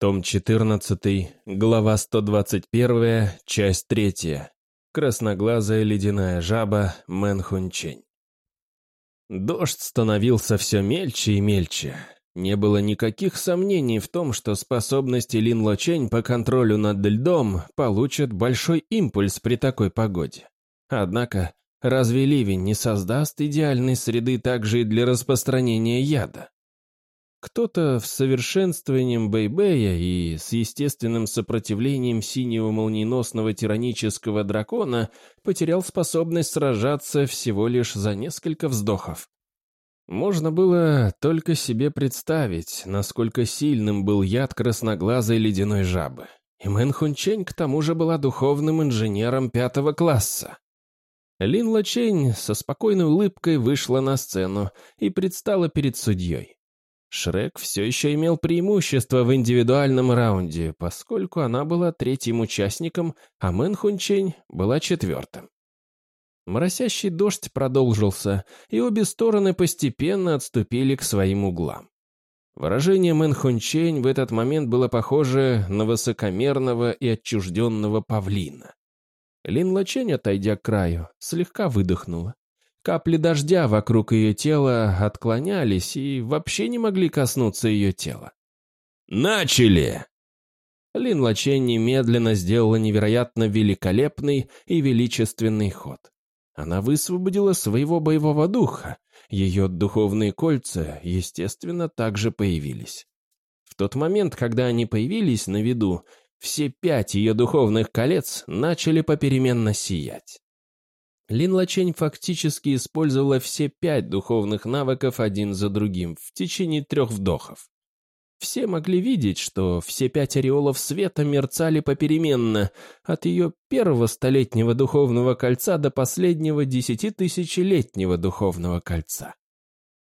Том 14, глава 121, часть 3. Красноглазая ледяная жаба Мэн Хунчень. Дождь становился все мельче и мельче. Не было никаких сомнений в том, что способности Лин Лочень по контролю над льдом получат большой импульс при такой погоде. Однако, разве ливень не создаст идеальной среды также и для распространения яда? Кто-то в совершенствованием Бэйбэя и с естественным сопротивлением синего молниеносного тиранического дракона потерял способность сражаться всего лишь за несколько вздохов. Можно было только себе представить, насколько сильным был яд красноглазой ледяной жабы. И Мэн Хунчень к тому же была духовным инженером пятого класса. Лин Лачень со спокойной улыбкой вышла на сцену и предстала перед судьей. Шрек все еще имел преимущество в индивидуальном раунде, поскольку она была третьим участником, а Мэн Хунчень была четвертым. Моросящий дождь продолжился, и обе стороны постепенно отступили к своим углам. Выражение Мэн Хунчень в этот момент было похоже на высокомерного и отчужденного павлина. Лин Лочень, отойдя к краю, слегка выдохнула. Капли дождя вокруг ее тела отклонялись и вообще не могли коснуться ее тела. «Начали!» Лин Лачен немедленно сделала невероятно великолепный и величественный ход. Она высвободила своего боевого духа, ее духовные кольца, естественно, также появились. В тот момент, когда они появились на виду, все пять ее духовных колец начали попеременно сиять. Лин Лачень фактически использовала все пять духовных навыков один за другим в течение трех вдохов. Все могли видеть, что все пять ореолов света мерцали попеременно, от ее первого столетнего духовного кольца до последнего десятитысячелетнего духовного кольца.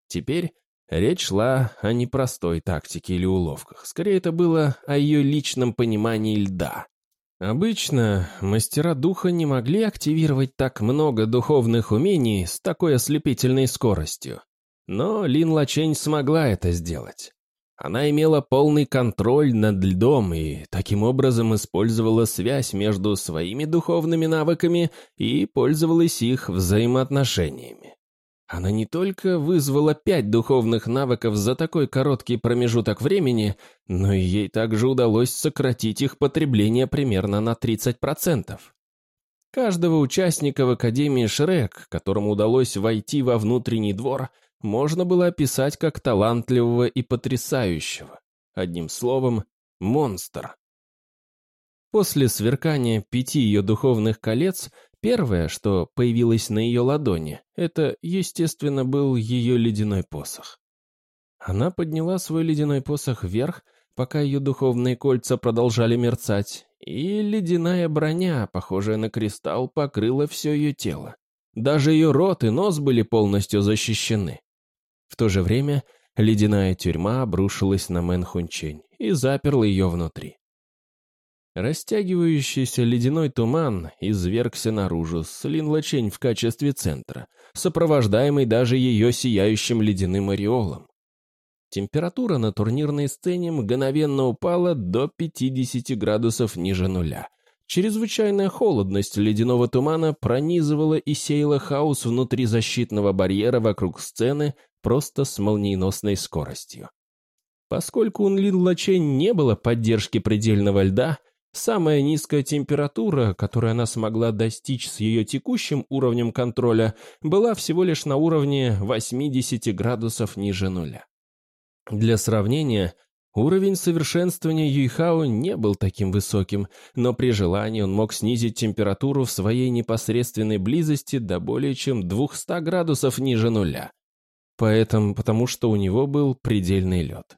Теперь речь шла о непростой тактике или уловках, скорее это было о ее личном понимании льда. Обычно мастера духа не могли активировать так много духовных умений с такой ослепительной скоростью. Но Лин Лачень смогла это сделать. Она имела полный контроль над льдом и таким образом использовала связь между своими духовными навыками и пользовалась их взаимоотношениями. Она не только вызвала пять духовных навыков за такой короткий промежуток времени, но и ей также удалось сократить их потребление примерно на 30%. Каждого участника в Академии Шрек, которому удалось войти во внутренний двор, можно было описать как талантливого и потрясающего. Одним словом, монстр. После сверкания пяти ее духовных колец Первое, что появилось на ее ладони, это, естественно, был ее ледяной посох. Она подняла свой ледяной посох вверх, пока ее духовные кольца продолжали мерцать, и ледяная броня, похожая на кристалл, покрыла все ее тело. Даже ее рот и нос были полностью защищены. В то же время ледяная тюрьма обрушилась на Мэн Хунчень и заперла ее внутри. Растягивающийся ледяной туман извергся наружу с Линлачень в качестве центра, сопровождаемый даже ее сияющим ледяным ореолом. Температура на турнирной сцене мгновенно упала до 50 градусов ниже нуля. Чрезвычайная холодность ледяного тумана пронизывала и сеяла хаос внутри защитного барьера вокруг сцены просто с молниеносной скоростью. Поскольку у Лин Лачень не было поддержки предельного льда, Самая низкая температура, которую она смогла достичь с ее текущим уровнем контроля, была всего лишь на уровне 80 градусов ниже нуля. Для сравнения, уровень совершенствования Юйхао не был таким высоким, но при желании он мог снизить температуру в своей непосредственной близости до более чем 200 градусов ниже нуля. Поэтому, потому что у него был предельный лед.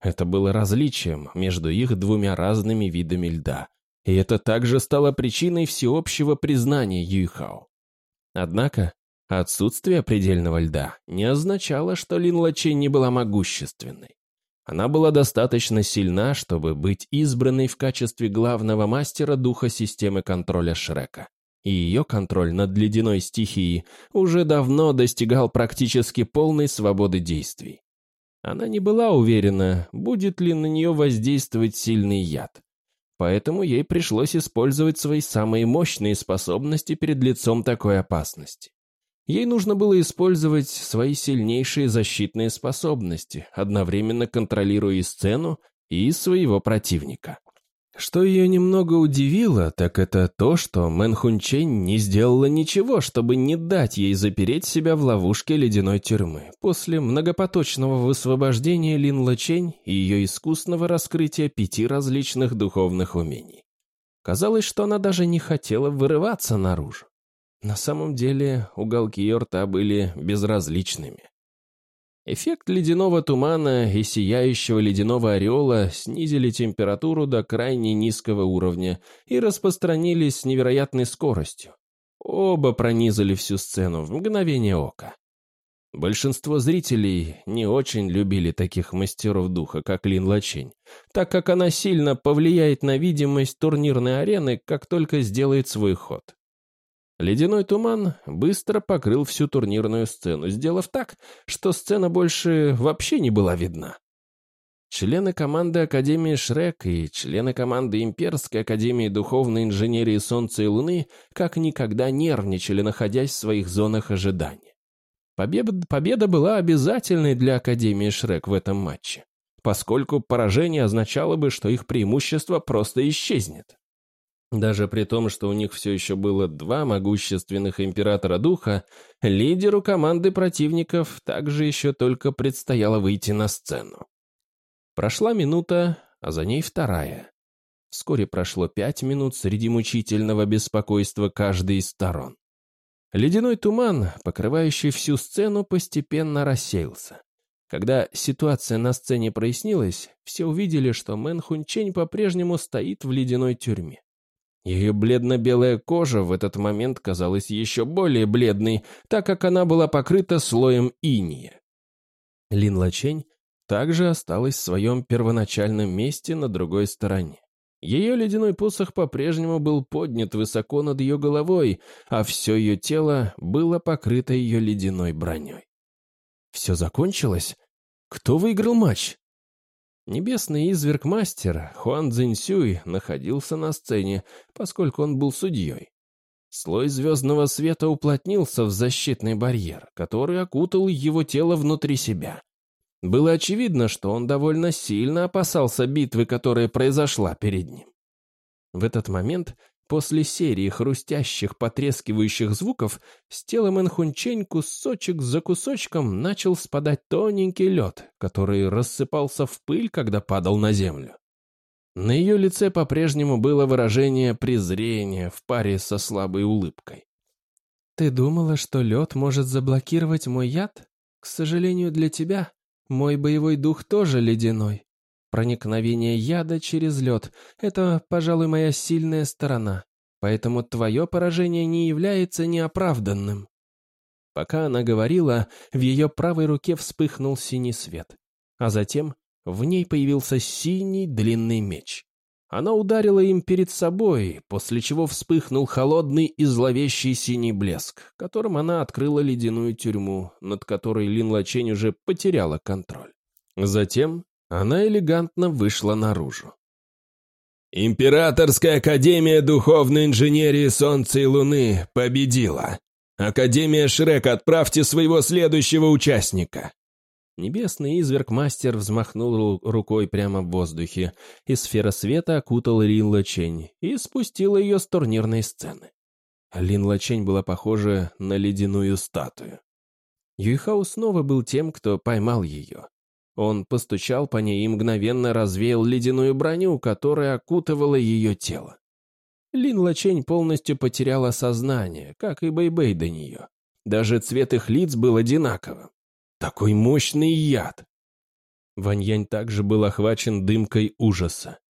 Это было различием между их двумя разными видами льда, и это также стало причиной всеобщего признания Юйхао. Однако, отсутствие предельного льда не означало, что Лин Лачей не была могущественной. Она была достаточно сильна, чтобы быть избранной в качестве главного мастера духа системы контроля Шрека. И ее контроль над ледяной стихией уже давно достигал практически полной свободы действий. Она не была уверена, будет ли на нее воздействовать сильный яд. Поэтому ей пришлось использовать свои самые мощные способности перед лицом такой опасности. Ей нужно было использовать свои сильнейшие защитные способности, одновременно контролируя и сцену, и своего противника. Что ее немного удивило, так это то, что Мэн Хунчень не сделала ничего, чтобы не дать ей запереть себя в ловушке ледяной тюрьмы после многопоточного высвобождения Лин Лачень и ее искусного раскрытия пяти различных духовных умений. Казалось, что она даже не хотела вырываться наружу. На самом деле уголки ее рта были безразличными. Эффект ледяного тумана и сияющего ледяного ореола снизили температуру до крайне низкого уровня и распространились с невероятной скоростью. Оба пронизали всю сцену в мгновение ока. Большинство зрителей не очень любили таких мастеров духа, как Лин Лачень, так как она сильно повлияет на видимость турнирной арены, как только сделает свой ход. Ледяной туман быстро покрыл всю турнирную сцену, сделав так, что сцена больше вообще не была видна. Члены команды Академии Шрек и члены команды Имперской Академии Духовной Инженерии Солнца и Луны как никогда нервничали, находясь в своих зонах ожидания. Победа, победа была обязательной для Академии Шрек в этом матче, поскольку поражение означало бы, что их преимущество просто исчезнет. Даже при том, что у них все еще было два могущественных императора духа, лидеру команды противников также еще только предстояло выйти на сцену. Прошла минута, а за ней вторая. Вскоре прошло пять минут среди мучительного беспокойства каждой из сторон. Ледяной туман, покрывающий всю сцену, постепенно рассеялся. Когда ситуация на сцене прояснилась, все увидели, что Мэн Хунчень по-прежнему стоит в ледяной тюрьме. Ее бледно-белая кожа в этот момент казалась еще более бледной, так как она была покрыта слоем иния. Лин Лачень также осталась в своем первоначальном месте на другой стороне. Ее ледяной посох по-прежнему был поднят высоко над ее головой, а все ее тело было покрыто ее ледяной броней. Все закончилось? Кто выиграл матч? Небесный изверг-мастер Хуан Цзиньсюй находился на сцене, поскольку он был судьей. Слой звездного света уплотнился в защитный барьер, который окутал его тело внутри себя. Было очевидно, что он довольно сильно опасался битвы, которая произошла перед ним. В этот момент После серии хрустящих, потрескивающих звуков с тела Мэнхунчень кусочек за кусочком начал спадать тоненький лед, который рассыпался в пыль, когда падал на землю. На ее лице по-прежнему было выражение презрения в паре со слабой улыбкой. «Ты думала, что лед может заблокировать мой яд? К сожалению для тебя, мой боевой дух тоже ледяной. Проникновение яда через лед – это, пожалуй, моя сильная сторона, поэтому твое поражение не является неоправданным». Пока она говорила, в ее правой руке вспыхнул синий свет, а затем в ней появился синий длинный меч. Она ударила им перед собой, после чего вспыхнул холодный и зловещий синий блеск, которым она открыла ледяную тюрьму, над которой Лин Лачень уже потеряла контроль. Затем она элегантно вышла наружу. «Императорская Академия Духовной Инженерии Солнца и Луны победила. Академия Шрек, отправьте своего следующего участника!» Небесный изверг-мастер взмахнул рукой прямо в воздухе, и сфера света окутала Лин Лачень и спустила ее с турнирной сцены. Лин Лачень была похожа на ледяную статую. Юйхау снова был тем, кто поймал ее. Он постучал по ней и мгновенно развеял ледяную броню, которая окутывала ее тело. Лин Лачень полностью потеряла сознание, как и Бэйбэй -бэй до нее. Даже цвет их лиц был одинаковым. Такой мощный яд! Ваньянь также был охвачен дымкой ужаса.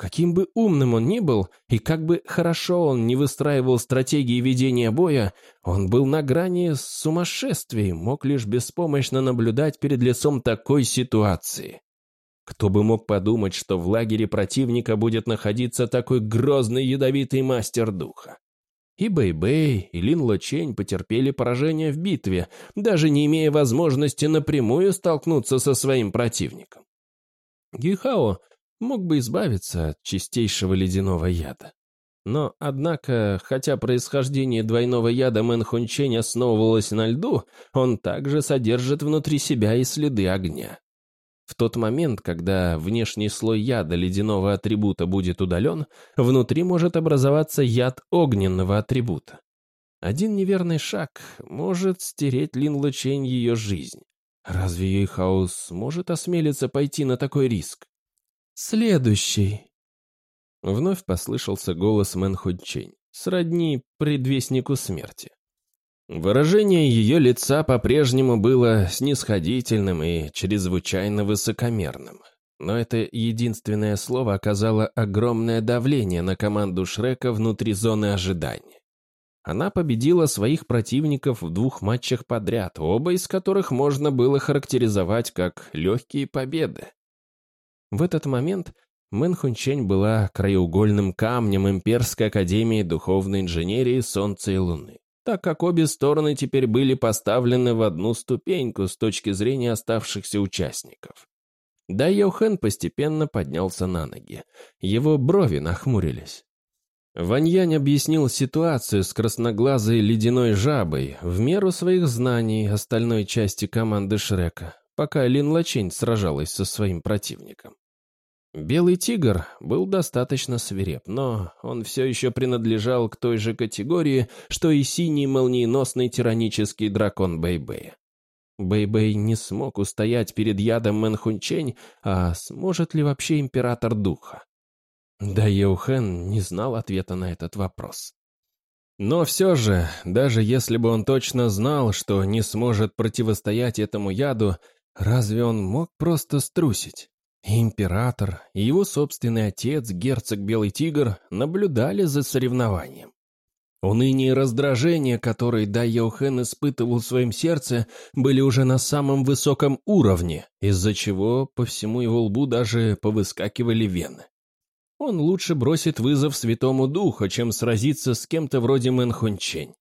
Каким бы умным он ни был, и как бы хорошо он не выстраивал стратегии ведения боя, он был на грани сумасшествия мог лишь беспомощно наблюдать перед лицом такой ситуации. Кто бы мог подумать, что в лагере противника будет находиться такой грозный ядовитый мастер духа? И Бэй-Бэй, и Лин Лочень потерпели поражение в битве, даже не имея возможности напрямую столкнуться со своим противником. Юйхао мог бы избавиться от чистейшего ледяного яда. Но, однако, хотя происхождение двойного яда Мэн Хунчень основывалось на льду, он также содержит внутри себя и следы огня. В тот момент, когда внешний слой яда ледяного атрибута будет удален, внутри может образоваться яд огненного атрибута. Один неверный шаг может стоить Лин Лочень ее жизни. Разве Юйхао может осмелиться пойти на такой риск? «Следующий», Вновь послышался голос Мэн Хунчень, сродни предвестнику смерти. Выражение ее лица по-прежнему было снисходительным и чрезвычайно высокомерным. Но это единственное слово оказало огромное давление на команду Шрека внутри зоны ожидания. Она победила своих противников в двух матчах подряд, оба из которых можно было характеризовать как легкие победы. В этот момент Мэн Хунчень была краеугольным камнем Имперской Академии Духовной Инженерии Солнца и Луны, так как обе стороны теперь были поставлены в одну ступеньку с точки зрения оставшихся участников. Да Йохэн постепенно поднялся на ноги. Его брови нахмурились. Ваньянь объяснил ситуацию с красноглазой ледяной жабой в меру своих знаний остальной части команды Шрека, пока Лин Лачень сражалась со своим противником. Белый тигр был достаточно свиреп, но он все еще принадлежал к той же категории, что и синий молниеносный тиранический дракон Бэйбэя. Бэйбэй не смог устоять перед ядом Мэнхунчень, а сможет ли вообще император духа? Да Еухэн не знал ответа на этот вопрос. Но все же, даже если бы он точно знал, что не сможет противостоять этому яду, разве он мог просто струсить? Император, и его собственный отец, герцог Белый Тигр, наблюдали за соревнованием. Уныние и раздражение, которые Дай Йохэн испытывал в своем сердце, были уже на самом высоком уровне, из-за чего по всему его лбу даже повыскакивали вены. Он лучше бросит вызов Святому Духу, чем сразиться с кем-то вроде Мэн Хунчень.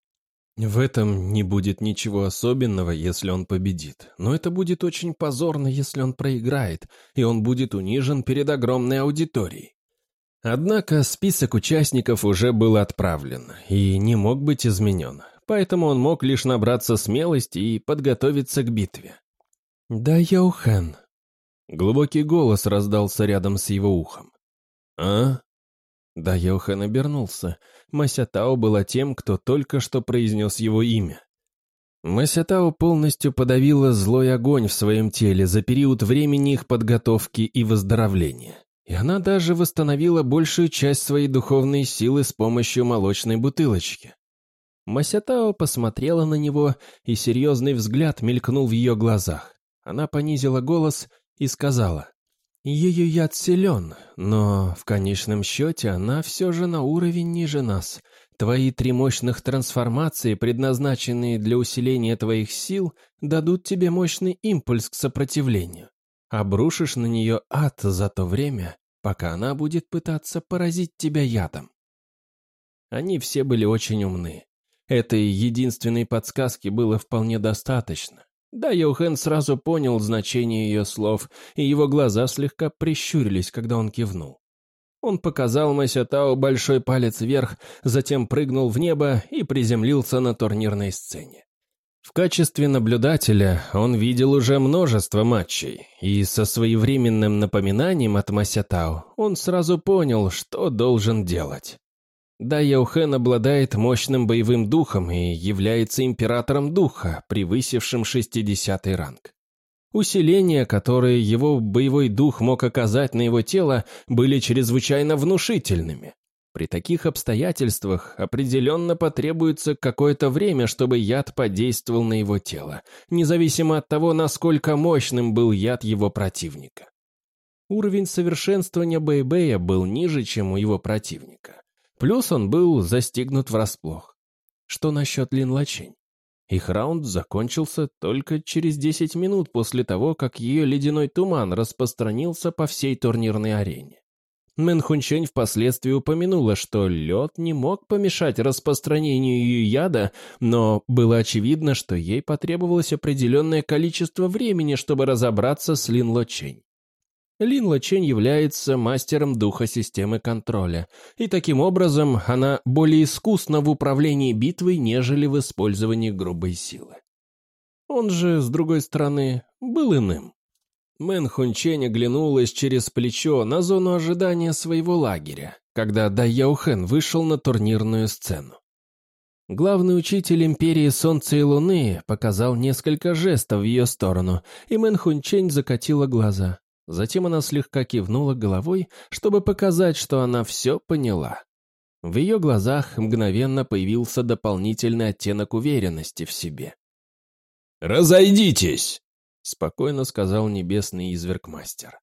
В этом не будет ничего особенного, если он победит, но это будет очень позорно, если он проиграет, и он будет унижен перед огромной аудиторией. Однако список участников уже был отправлен и не мог быть изменен, поэтому он мог лишь набраться смелости и подготовиться к битве. «Да, Яухэн». Глубокий голос раздался рядом с его ухом. «А?» Да Йохан обернулся. Масятао была тем, кто только что произнес его имя. Масятао полностью подавила злой огонь в своем теле за период времени их подготовки и выздоровления. И она даже восстановила большую часть своей духовной силы с помощью молочной бутылочки. Масятао посмотрела на него, и серьезный взгляд мелькнул в ее глазах. Она понизила голос и сказала, ее яд силен, но в конечном счете она все же на уровень ниже нас. Твои три мощных трансформации, предназначенные для усиления твоих сил, дадут тебе мощный импульс к сопротивлению. Обрушишь на нее ад за то время, пока она будет пытаться поразить тебя ядом. Они все были очень умны. Этой единственной подсказки было вполне достаточно. Да, Йохен сразу понял значение ее слов, и его глаза слегка прищурились, когда он кивнул. Он показал Масятау большой палец вверх, затем прыгнул в небо и приземлился на турнирной сцене. В качестве наблюдателя он видел уже множество матчей, и со своевременным напоминанием от Масятау он сразу понял, что должен делать. Да, Яухен обладает мощным боевым духом и является императором духа, превысившим 60 ранг. Усиления, которые его боевой дух мог оказать на его тело, были чрезвычайно внушительными. При таких обстоятельствах определенно потребуется какое-то время, чтобы яд подействовал на его тело, независимо от того, насколько мощным был яд его противника. Уровень совершенствования Бэйбэя был ниже, чем у его противника. Плюс он был застигнут врасплох. Что насчет Лин Лачень? Их раунд закончился только через 10 минут после того, как ее ледяной туман распространился по всей турнирной арене. Мэн Хунчень впоследствии упомянула, что лед не мог помешать распространению ее яда, но было очевидно, что ей потребовалось определенное количество времени, чтобы разобраться с Лин Ло Чень. Лин Ло Чень является мастером духа системы контроля, и таким образом она более искусна в управлении битвой, нежели в использовании грубой силы. Он же, с другой стороны, был иным. Мэн Хунчень оглянулась через плечо на зону ожидания своего лагеря, когда Дай Яухен вышел на турнирную сцену. Главный учитель Империи Солнца и Луны показал несколько жестов в ее сторону, и Мэн Хунчень закатила глаза. Затем она слегка кивнула головой, чтобы показать, что она все поняла. В ее глазах мгновенно появился дополнительный оттенок уверенности в себе. «Разойдитесь!» спокойно сказал небесный изверг-мастер.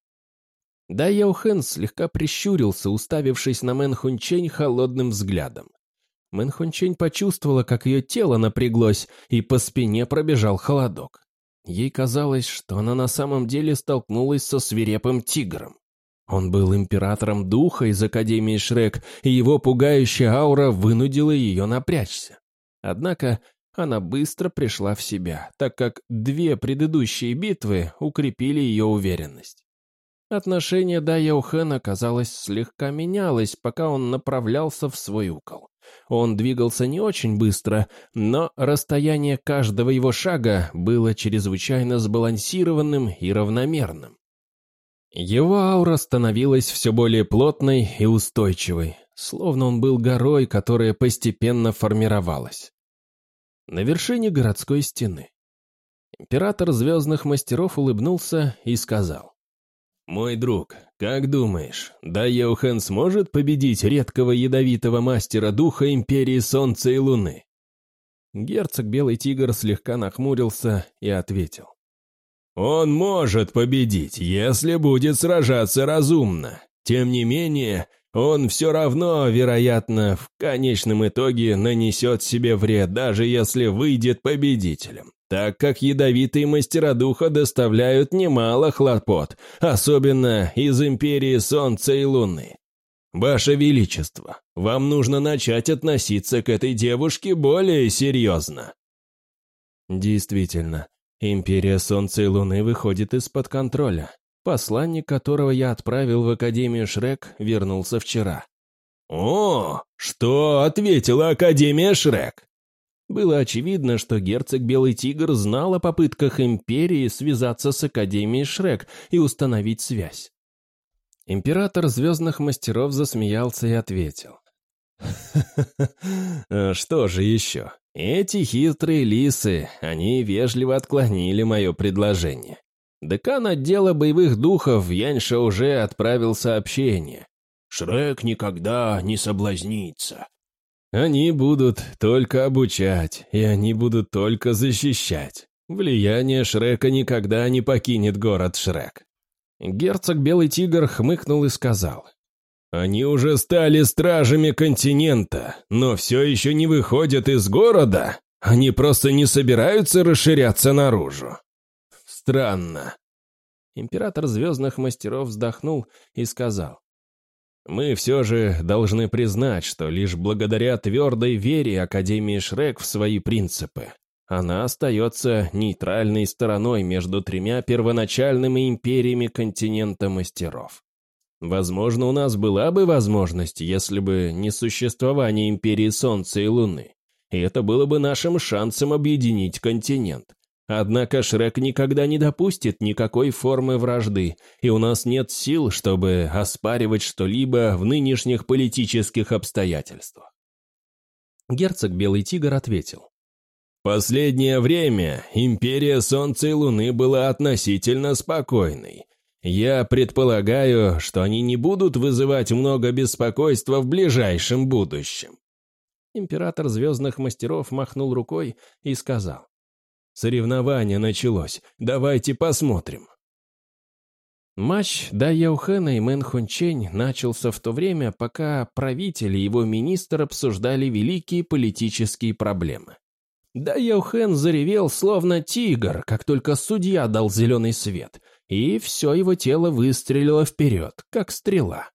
Дай Юэхэн слегка прищурился, уставившись на Мэн Хунчень холодным взглядом. Мэн Хунчень почувствовала, как ее тело напряглось, и по спине пробежал холодок. Ей казалось, что она на самом деле столкнулась со свирепым тигром. Он был императором духа из Академии Шрек, и его пугающая аура вынудила ее напрячься. Однако она быстро пришла в себя, так как две предыдущие битвы укрепили ее уверенность. Отношение Да Яухена, казалось, слегка менялось, пока он направлялся в свой угол. Он двигался не очень быстро, но расстояние каждого его шага было чрезвычайно сбалансированным и равномерным. Его аура становилась все более плотной и устойчивой, словно он был горой, которая постепенно формировалась на вершине городской стены. Император звездных мастеров улыбнулся и сказал. «Мой друг, как думаешь, да Йохан сможет победить редкого ядовитого мастера духа Империи Солнца и Луны?» Герцог Белый Тигр слегка нахмурился и ответил. «Он может победить, если будет сражаться разумно. Тем не менее, он все равно, вероятно, в конечном итоге нанесет себе вред, даже если выйдет победителем, так как ядовитые мастера духа доставляют немало хлопот, особенно из Империи Солнца и Луны. Ваше Величество, вам нужно начать относиться к этой девушке более серьезно. Действительно, Империя Солнца и Луны выходит из-под контроля. Посланник, которого я отправил в Академию Шрек, вернулся вчера. «О, что ответила Академия Шрек?» Было очевидно, что герцог Белый Тигр знал о попытках Империи связаться с Академией Шрек и установить связь. Император Звездных Мастеров засмеялся и ответил. «Что же еще? Эти хитрые лисы, они вежливо отклонили мое предложение. Декан отдела боевых духов Яньша уже отправил сообщение. «Шрек никогда не соблазнится». Они будут только обучать, и они будут только защищать. Влияние Шрека никогда не покинет город Шрек. Герцог Белый Тигр хмыкнул и сказал. «Они уже стали стражами континента, но все еще не выходят из города. Они просто не собираются расширяться наружу странно». Император Звездных Мастеров вздохнул и сказал. «Мы все же должны признать, что лишь благодаря твердой вере Академии Шрек в свои принципы она остается нейтральной стороной между тремя первоначальными империями континента мастеров. Возможно, у нас была бы возможность, если бы не существование империи Солнца и Луны, и это было бы нашим шансом объединить континент. Однако Шрек никогда не допустит никакой формы вражды, и у нас нет сил, чтобы оспаривать что-либо в нынешних политических обстоятельствах. Герцог Белый Тигр ответил. «Последнее время Империя Солнца и Луны была относительно спокойной. Я предполагаю, что они не будут вызывать много беспокойства в ближайшем будущем». Император Звездных Мастеров махнул рукой и сказал. Соревнование началось. Давайте посмотрим. Матч Да Яухена и Мэн Хунчень начался в то время, пока правитель и его министр обсуждали великие политические проблемы. Да Яухен заревел словно тигр, как только судья дал зеленый свет, и все его тело выстрелило вперед, как стрела.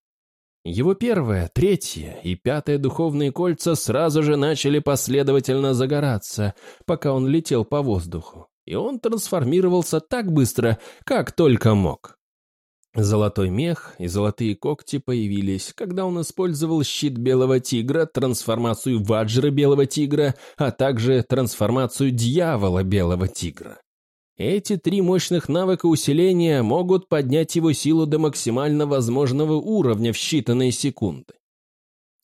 Его первое, третье и пятое духовные кольца сразу же начали последовательно загораться, пока он летел по воздуху, и он трансформировался так быстро, как только мог. Золотой мех и золотые когти появились, когда он использовал щит белого тигра, трансформацию ваджры белого тигра, а также трансформацию дьявола белого тигра. Эти три мощных навыка усиления могут поднять его силу до максимально возможного уровня в считанные секунды.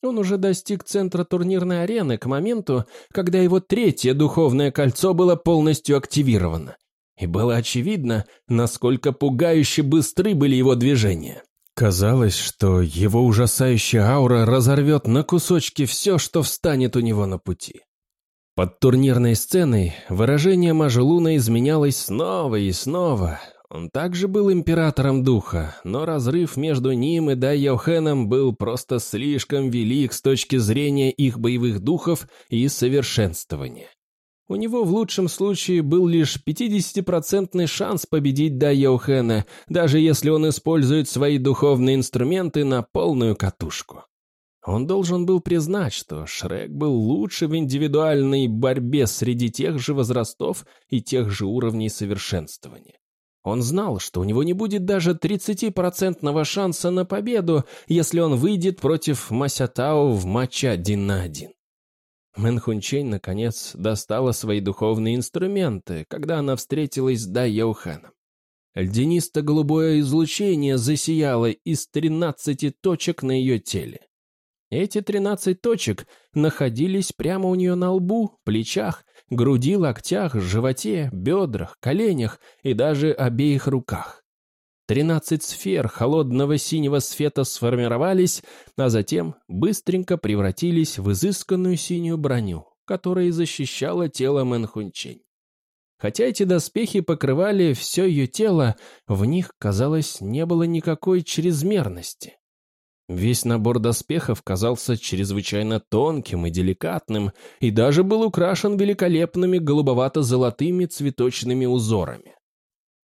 Он уже достиг центра турнирной арены к моменту, когда его третье духовное кольцо было полностью активировано. И было очевидно, насколько пугающе быстры были его движения. Казалось, что его ужасающая аура разорвет на кусочки все, что встанет у него на пути. Под турнирной сценой выражение Мажелуна изменялось снова и снова. Он также был императором духа, но разрыв между ним и Дай Йохеном был просто слишком велик с точки зрения их боевых духов и совершенствования. У него в лучшем случае был лишь 50% шанс победить Дай Йохена, даже если он использует свои духовные инструменты на полную катушку. Он должен был признать, что Шрек был лучше в индивидуальной борьбе среди тех же возрастов и тех же уровней совершенствования. Он знал, что у него не будет даже 30% шанса на победу, если он выйдет против Масятао в матче один на один. Мэн Хунчень, наконец, достала свои духовные инструменты, когда она встретилась с Дай Яуханом. Льдинисто-голубое излучение засияло из 13 точек на ее теле. Эти 13 точек находились прямо у нее на лбу, плечах, груди, локтях, животе, бедрах, коленях и даже обеих руках. Тринадцать сфер холодного синего света сформировались, а затем быстренько превратились в изысканную синюю броню, которая защищала тело Мэнхунчень. Хотя эти доспехи покрывали все ее тело, в них, казалось, не было никакой чрезмерности. Весь набор доспехов казался чрезвычайно тонким и деликатным и даже был украшен великолепными голубовато-золотыми цветочными узорами.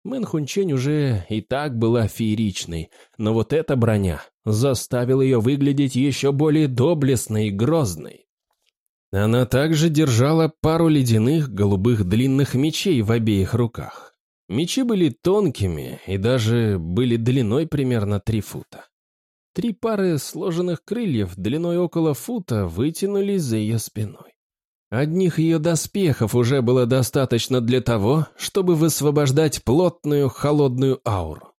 Мэн Хунчень уже и так была фееричной, но вот эта броня заставила ее выглядеть еще более доблестной и грозной. Она также держала пару ледяных голубых длинных мечей в обеих руках. Мечи были тонкими и даже были длиной примерно три фута. Три пары сложенных крыльев длиной около фута вытянулись за ее спиной. Одних ее доспехов уже было достаточно для того, чтобы высвобождать плотную холодную ауру.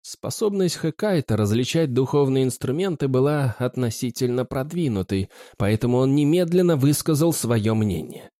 Способность Хэкайта различать духовные инструменты была относительно продвинутой, поэтому он немедленно высказал свое мнение.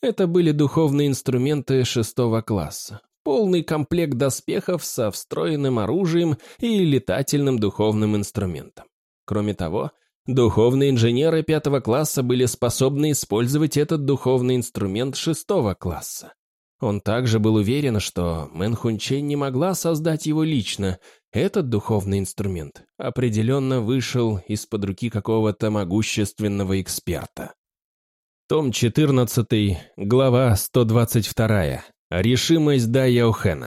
Это были духовные инструменты шестого класса, полный комплект доспехов со встроенным оружием и летательным духовным инструментом. Кроме того, духовные инженеры пятого класса были способны использовать этот духовный инструмент шестого класса. Он также был уверен, что Мэн Хунчень не могла создать его лично. Этот духовный инструмент определенно вышел из-под руки какого-то могущественного эксперта. Том 14, глава 122. Решимость Да Яохена.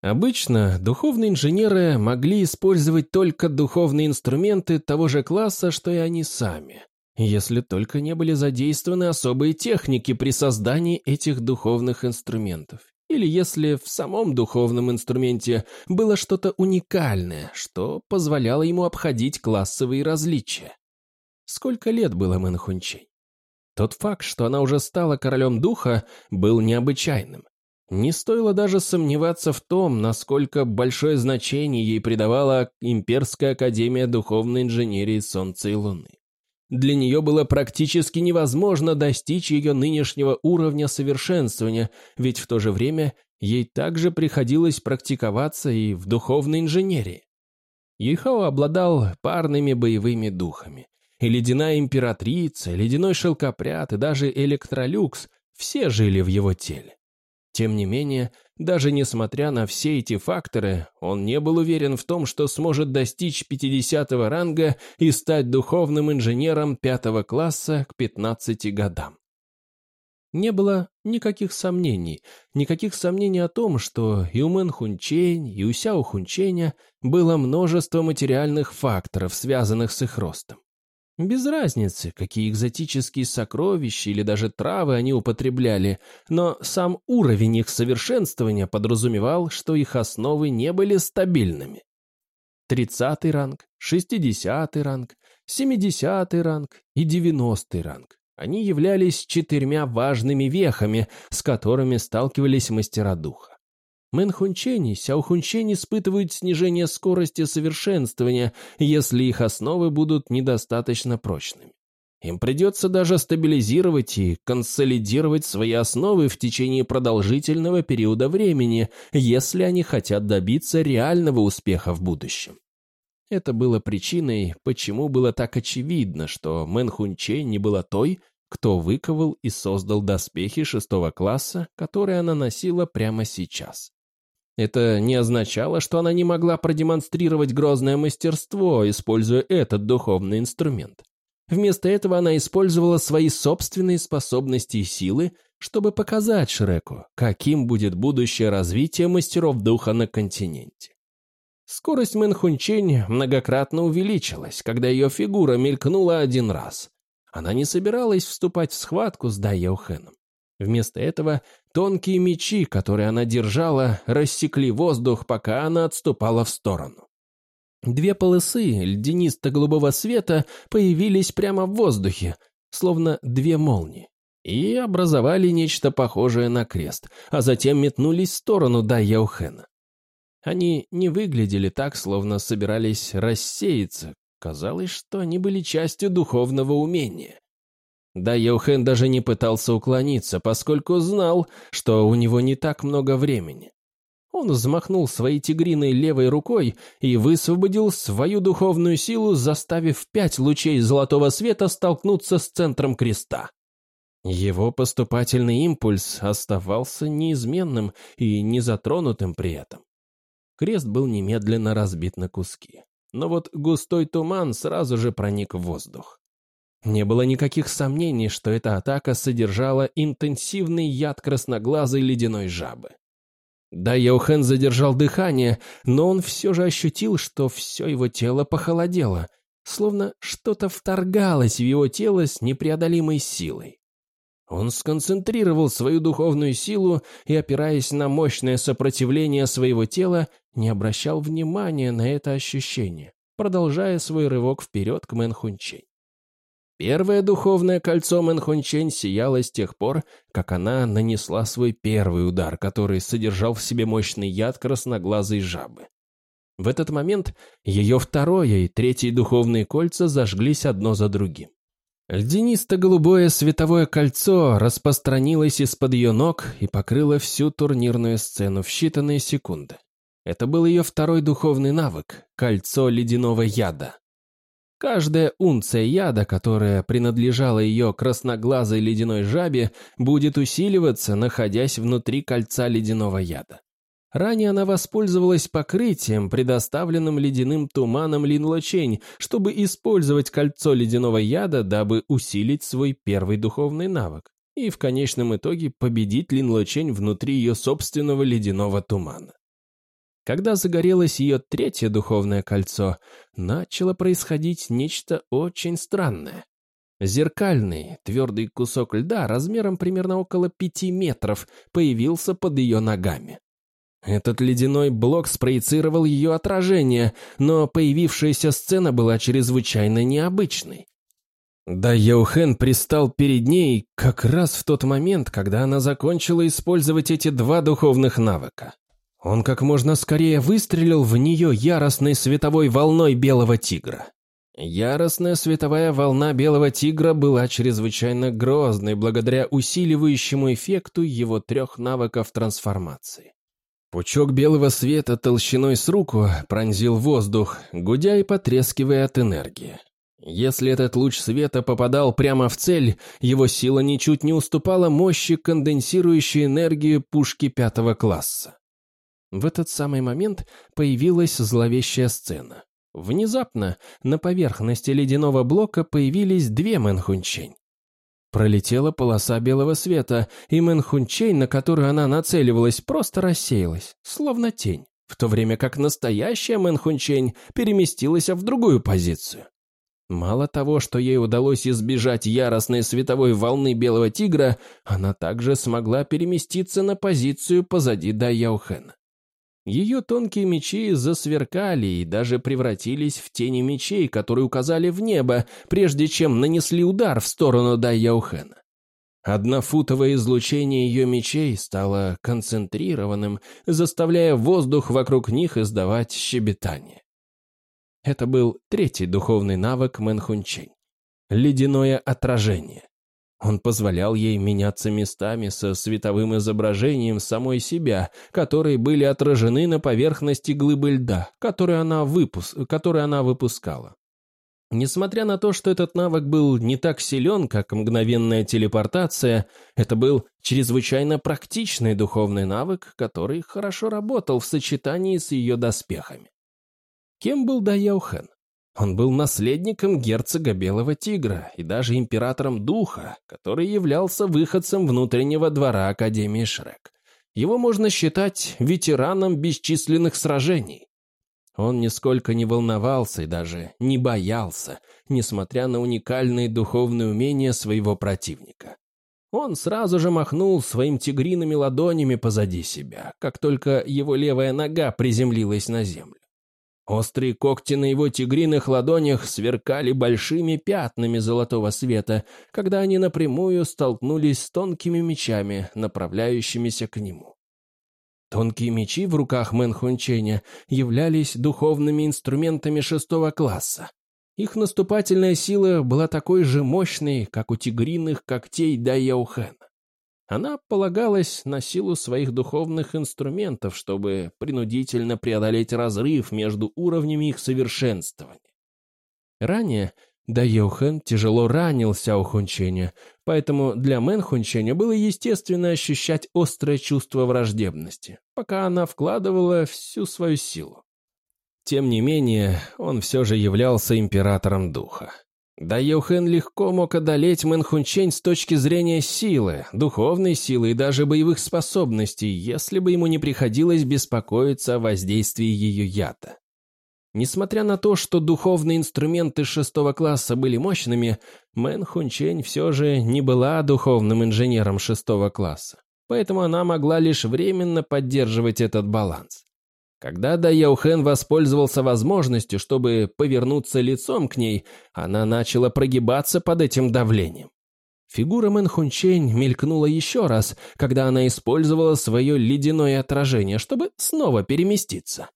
Обычно духовные инженеры могли использовать только духовные инструменты того же класса, что и они сами, если только не были задействованы особые техники при создании этих духовных инструментов, или если в самом духовном инструменте было что-то уникальное, что позволяло ему обходить классовые различия. Сколько лет было Мэн Хунчей? Тот факт, что она уже стала королем духа, был необычайным. Не стоило даже сомневаться в том, насколько большое значение ей придавала Имперская Академия Духовной Инженерии Солнца и Луны. Для нее было практически невозможно достичь ее нынешнего уровня совершенствования, ведь в то же время ей также приходилось практиковаться и в духовной инженерии. Ейхао обладал парными боевыми духами. И ледяная императрица, ледяной шелкопряд и даже электролюкс все жили в его теле. Тем не менее, даже несмотря на все эти факторы, он не был уверен в том, что сможет достичь 50 ранга и стать духовным инженером пятого класса к 15 годам. Не было никаких сомнений, никаких сомнений о том, что и у Мэн Хунчень, и у Сяо Хунченя было множество материальных факторов, связанных с их ростом. Без разницы, какие экзотические сокровища или даже травы они употребляли, но сам уровень их совершенствования подразумевал, что их основы не были стабильными. Тридцатый ранг, шестидесятый ранг, семидесятый ранг и девяностый ранг. Они являлись четырьмя важными вехами, с которыми сталкивались мастера духа. Мэнхунчень и Сяохунчень испытывают снижение скорости совершенствования, если их основы будут недостаточно прочными. Им придется даже стабилизировать и консолидировать свои основы в течение продолжительного периода времени, если они хотят добиться реального успеха в будущем. Это было причиной, почему было так очевидно, что Мэн не была той, кто выковал и создал доспехи шестого класса, которые она носила прямо сейчас. Это не означало, что она не могла продемонстрировать грозное мастерство, используя этот духовный инструмент. Вместо этого она использовала свои собственные способности и силы, чтобы показать Шреку, каким будет будущее развитие мастеров духа на континенте. Скорость Мэнхунчень многократно увеличилась, когда ее фигура мелькнула один раз. Она не собиралась вступать в схватку с Дайяухеном. Вместо этого тонкие мечи, которые она держала, рассекли воздух, пока она отступала в сторону. Две полосы льдинисто-голубого света появились прямо в воздухе, словно две молнии, и образовали нечто похожее на крест, а затем метнулись в сторону Дайяухена. Они не выглядели так, словно собирались рассеяться. Казалось, что они были частью духовного умения. Да, Йохен даже не пытался уклониться, поскольку знал, что у него не так много времени. Он взмахнул своей тигриной левой рукой и высвободил свою духовную силу, заставив пять лучей золотого света столкнуться с центром креста. Его поступательный импульс оставался неизменным и незатронутым при этом. Крест был немедленно разбит на куски. Но вот густой туман сразу же проник в воздух. Не было никаких сомнений, что эта атака содержала интенсивный яд красноглазой ледяной жабы. Да, Йохен задержал дыхание, но он все же ощутил, что все его тело похолодело, словно что-то вторгалось в его тело с непреодолимой силой. Он сконцентрировал свою духовную силу и, опираясь на мощное сопротивление своего тела, не обращал внимания на это ощущение, продолжая свой рывок вперед к Мэнхунчень. Первое духовное кольцо Мэнхунчень сияло с тех пор, как она нанесла свой первый удар, который содержал в себе мощный яд красноглазой жабы. В этот момент ее второе и третье духовные кольца зажглись одно за другим. Льдинисто-голубое световое кольцо распространилось из-под ее ног и покрыло всю турнирную сцену в считанные секунды. Это был ее второй духовный навык – кольцо ледяного яда. Каждая унция яда, которая принадлежала ее красноглазой ледяной жабе, будет усиливаться, находясь внутри кольца ледяного яда. Ранее она воспользовалась покрытием, предоставленным ледяным туманом Линлочень, чтобы использовать кольцо ледяного яда, дабы усилить свой первый духовный навык и в конечном итоге победить Линлочень внутри ее собственного ледяного тумана. Когда загорелось ее третье духовное кольцо, начало происходить нечто очень странное. Зеркальный, твердый кусок льда размером примерно около пяти метров появился под ее ногами. Этот ледяной блок спроецировал ее отражение, но появившаяся сцена была чрезвычайно необычной. Да Йоухен пристал перед ней как раз в тот момент, когда она закончила использовать эти два духовных навыка. Он как можно скорее выстрелил в нее яростной световой волной белого тигра. Яростная световая волна белого тигра была чрезвычайно грозной благодаря усиливающему эффекту его трех навыков трансформации. Пучок белого света толщиной с руку пронзил воздух, гудя и потрескивая от энергии. Если этот луч света попадал прямо в цель, его сила ничуть не уступала мощи конденсирующей энергии пушки пятого класса. В этот самый момент появилась зловещая сцена. Внезапно на поверхности ледяного блока появились две Мэн Хунчень. Пролетела полоса белого света, и Мэн Хунчень, на которую она нацеливалась, просто рассеялась, словно тень, в то время как настоящая Мэн Хунчень переместилась в другую позицию. Мало того, что ей удалось избежать яростной световой волны белого тигра, она также смогла переместиться на позицию позади Даяухена. Ее тонкие мечи засверкали и даже превратились в тени мечей, которые указали в небо, прежде чем нанесли удар в сторону Даяухена. Однофутовое излучение ее мечей стало концентрированным, заставляя воздух вокруг них издавать щебетание. Это был третий духовный навык Мэнхунчень – ледяное отражение. Он позволял ей меняться местами со световым изображением самой себя, которые были отражены на поверхности глыбы льда, которую она, выпус... которую она выпускала. Несмотря на то, что этот навык был не так силен, как мгновенная телепортация, это был чрезвычайно практичный духовный навык, который хорошо работал в сочетании с ее доспехами. Кем был Даяухен? Он был наследником герцога Белого Тигра и даже императором Духа, который являлся выходцем внутреннего двора Академии Шрек. Его можно считать ветераном бесчисленных сражений. Он нисколько не волновался и даже не боялся, несмотря на уникальные духовные умения своего противника. Он сразу же махнул своим тигриными ладонями позади себя, как только его левая нога приземлилась на землю. Острые когти на его тигриных ладонях сверкали большими пятнами золотого света, когда они напрямую столкнулись с тонкими мечами, направляющимися к нему. Тонкие мечи в руках Мэн Хунченя являлись духовными инструментами шестого класса. Их наступательная сила была такой же мощной, как у тигриных когтей Дайяухена. Она полагалась на силу своих духовных инструментов, чтобы принудительно преодолеть разрыв между уровнями их совершенствования. Ранее Дайохэн тяжело ранил Сяо Хунченя, поэтому для Мэн Хунченя было естественно ощущать острое чувство враждебности, пока она вкладывала всю свою силу. Тем не менее, он все же являлся императором духа. Да Йохен легко мог одолеть Мэнхунчень с точки зрения силы, духовной силы и даже боевых способностей, если бы ему не приходилось беспокоиться о воздействии ее яда. Несмотря на то, что духовные инструменты шестого класса были мощными, Мэн Хунчень все же не была духовным инженером шестого класса, поэтому она могла лишь временно поддерживать этот баланс. Когда Дай Юэхэн воспользовался возможностью, чтобы повернуться лицом к ней, она начала прогибаться под этим давлением. Фигура Мэн Хунчень мелькнула еще раз, когда она использовала свое ледяное отражение, чтобы снова переместиться.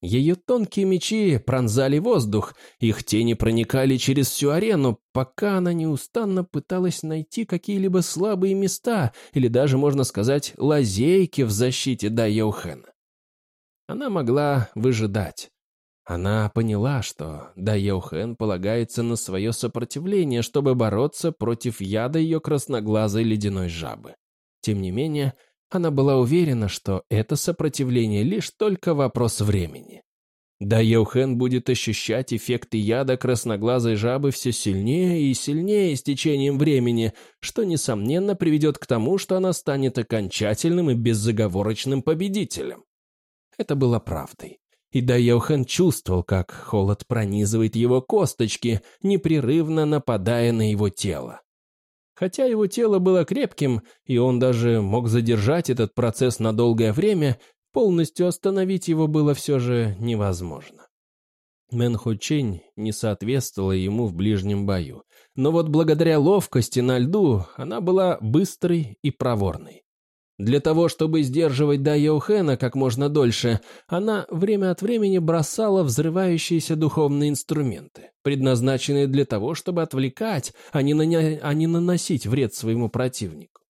Ее тонкие мечи пронзали воздух, их тени проникали через всю арену, пока она неустанно пыталась найти какие-либо слабые места или даже, можно сказать, лазейки в защите Да Яухена. Она могла выжидать. Она поняла, что Дайохэн полагается на свое сопротивление, чтобы бороться против яда ее красноглазой ледяной жабы. Тем не менее, она была уверена, что это сопротивление лишь только вопрос времени. Да Йохен будет ощущать эффекты яда красноглазой жабы все сильнее и сильнее с течением времени, что, несомненно, приведет к тому, что она станет окончательным и беззаговорочным победителем. Это было правдой. И Дайохан чувствовал, как холод пронизывает его косточки, непрерывно нападая на его тело. Хотя его тело было крепким, и он даже мог задержать этот процесс на долгое время, полностью остановить его было все же невозможно. Мэн Чень не соответствовала ему в ближнем бою, но вот благодаря ловкости на льду она была быстрой и проворной. Для того, чтобы сдерживать Дайохэна как можно дольше, она время от времени бросала взрывающиеся духовные инструменты, предназначенные для того, чтобы отвлекать, а не, наня... а не наносить вред своему противнику.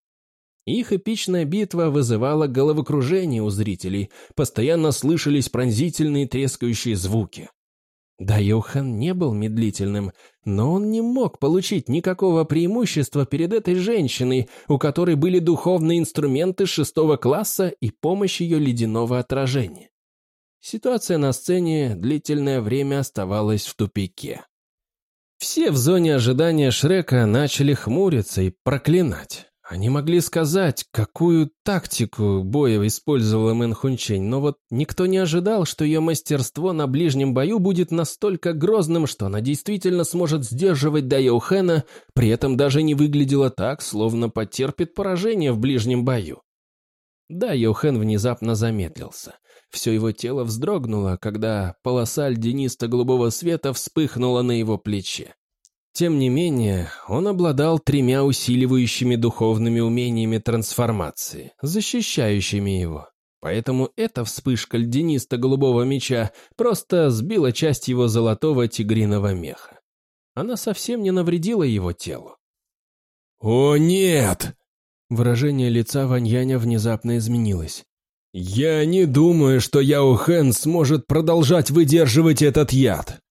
Их эпичная битва вызывала головокружение у зрителей, постоянно слышались пронзительные трескающие звуки. Да, Йохан не был медлительным, но он не мог получить никакого преимущества перед этой женщиной, у которой были духовные инструменты шестого класса и помощь ее ледяного отражения. Ситуация на сцене длительное время оставалась в тупике. Все в зоне ожидания Шрека начали хмуриться и проклинать. Они могли сказать, какую тактику боя использовала Мэн Хунчень, но вот никто не ожидал, что ее мастерство на ближнем бою будет настолько грозным, что она действительно сможет сдерживать Дайо Хэна, при этом даже не выглядела так, словно потерпит поражение в ближнем бою. Дайо Хэн внезапно замедлился. Все его тело вздрогнуло, когда полоса льдинисто-голубого света вспыхнула на его плече. Тем не менее, он обладал тремя усиливающими духовными умениями трансформации, защищающими его. Поэтому эта вспышка льдинисто-голубого меча просто сбила часть его золотого тигриного меха. Она совсем не навредила его телу. «О, нет!» Выражение лица Ваньяня внезапно изменилось. «Я не думаю, что Яо Хэн сможет продолжать выдерживать этот яд.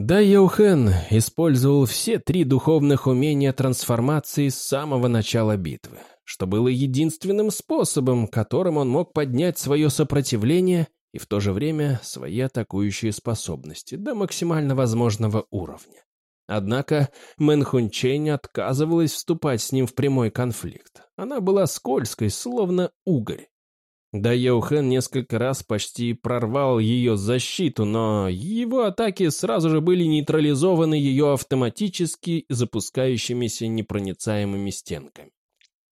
Да, Яухен использовал все три духовных умения трансформации с самого начала битвы, что было единственным способом, которым он мог поднять свое сопротивление и в то же время свои атакующие способности до максимально возможного уровня. Однако Мэн Хунчень отказывалась вступать с ним в прямой конфликт. Она была скользкой, словно угорь. Дай Юэхэн несколько раз почти прорвал ее защиту, но его атаки сразу же были нейтрализованы ее автоматически запускающимися непроницаемыми стенками.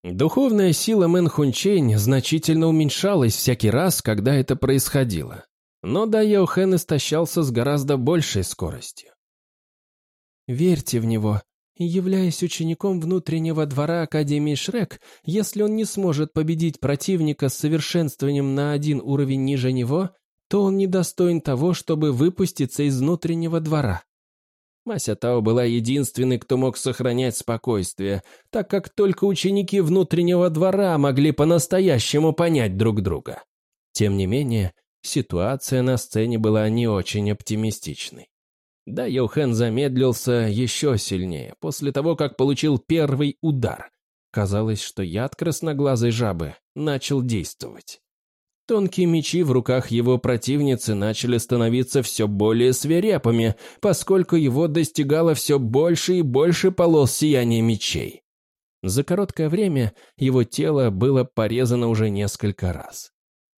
Духовная сила Мэн Хунчень значительно уменьшалась всякий раз, когда это происходило. Но Да Йоухэн истощался с гораздо большей скоростью. «Верьте в него», Являясь учеником внутреннего двора Академии Шрек, если он не сможет победить противника с совершенствованием на один уровень ниже него, то он недостоин того, чтобы выпуститься из внутреннего двора. Мася Тао была единственной, кто мог сохранять спокойствие, так как только ученики внутреннего двора могли по-настоящему понять друг друга. Тем не менее, ситуация на сцене была не очень оптимистичной. Да, Йохен замедлился еще сильнее, после того, как получил первый удар. Казалось, что яд красноглазой жабы начал действовать. Тонкие мечи в руках его противницы начали становиться все более свирепыми, поскольку его достигало все больше и больше полос сияния мечей. За короткое время его тело было порезано уже несколько раз.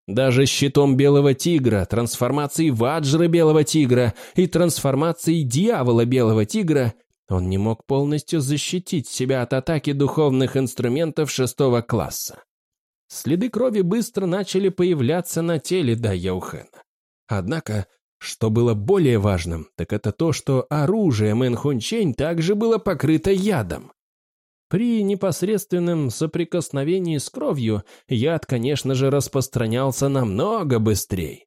Даже щитом Белого Тигра, трансформацией Ваджры Белого Тигра и трансформацией Дьявола Белого Тигра он не мог полностью защитить себя от атаки духовных инструментов шестого класса. Следы крови быстро начали появляться на теле Дайяухена. Однако, что было более важным, так это то, что оружие Мэн Хунчень также было покрыто ядом. При непосредственном соприкосновении с кровью яд, конечно же, распространялся намного быстрее.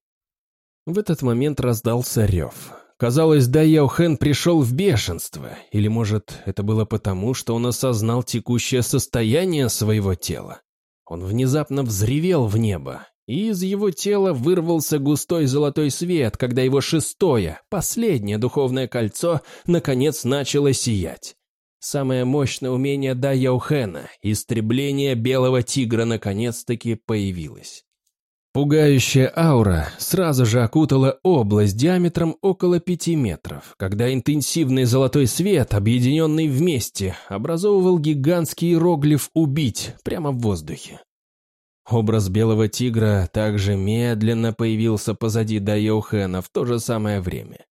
В этот момент раздался рев. Казалось, да Яохен пришел в бешенство, или, может, это было потому, что он осознал текущее состояние своего тела. Он внезапно взревел в небо, и из его тела вырвался густой золотой свет, когда его шестое, последнее духовное кольцо, наконец начало сиять. Самое мощное умение Да Яухена, истребление белого тигра, наконец-таки появилось. Пугающая аура сразу же окутала область диаметром около пяти метров, когда интенсивный золотой свет, объединенный вместе, образовывал гигантский иероглиф «Убить» прямо в воздухе. Образ белого тигра также медленно появился позади Дайоухена в то же самое время.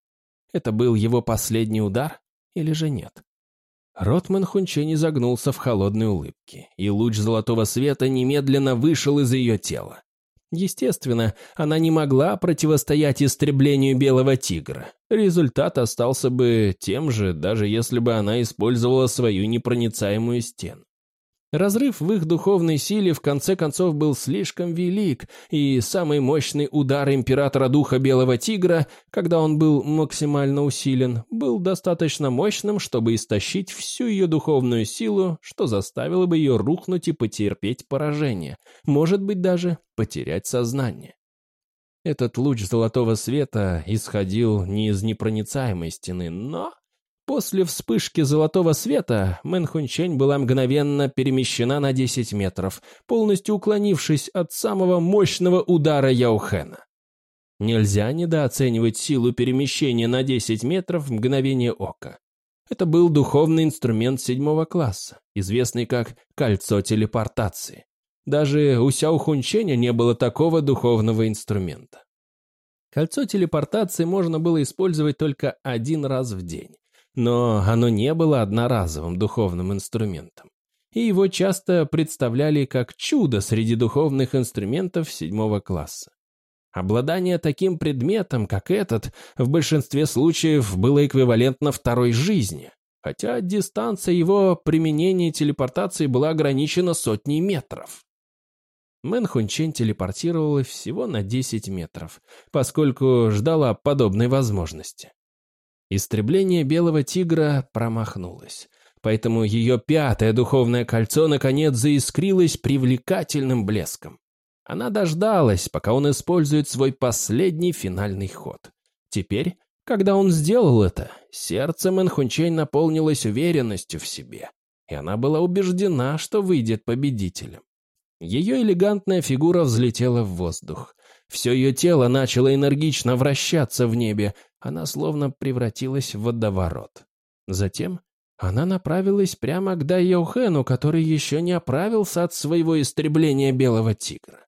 Это был его последний удар или же нет? Ротман Хунчень изогнулся в холодной улыбке, и луч золотого света немедленно вышел из ее тела. Естественно, она не могла противостоять истреблению белого тигра. Результат остался бы тем же, даже если бы она использовала свою непроницаемую стену. Разрыв в их духовной силе в конце концов был слишком велик, и самый мощный удар Императора Духа Белого Тигра, когда он был максимально усилен, был достаточно мощным, чтобы истощить всю ее духовную силу, что заставило бы ее рухнуть и потерпеть поражение, может быть даже потерять сознание. Этот луч золотого света исходил не из непроницаемой стены, но После вспышки золотого света Мэн Хунчень была мгновенно перемещена на 10 метров, полностью уклонившись от самого мощного удара Яухена. Нельзя недооценивать силу перемещения на 10 метров в мгновение ока. Это был духовный инструмент седьмого класса, известный как «кольцо телепортации». Даже у Сяо Хунченя не было такого духовного инструмента. Кольцо телепортации можно было использовать только один раз в день, но оно не было одноразовым духовным инструментом, и его часто представляли как чудо среди духовных инструментов седьмого класса. Обладание таким предметом, как этот, в большинстве случаев было эквивалентно второй жизни, хотя дистанция его применения телепортации была ограничена сотней метров. Мэн Хунчен телепортировалась всего на 10 метров, поскольку ждала подобной возможности. Истребление белого тигра промахнулось, поэтому ее пятое духовное кольцо наконец заискрилось привлекательным блеском. Она дождалась, пока он использует свой последний финальный ход. Теперь, когда он сделал это, сердце Мэнхунчень наполнилось уверенностью в себе, и она была убеждена, что выйдет победителем. Ее элегантная фигура взлетела в воздух. Все ее тело начало энергично вращаться в небе, она словно превратилась в водоворот. Затем она направилась прямо к Дайоухену, который еще не оправился от своего истребления белого тигра.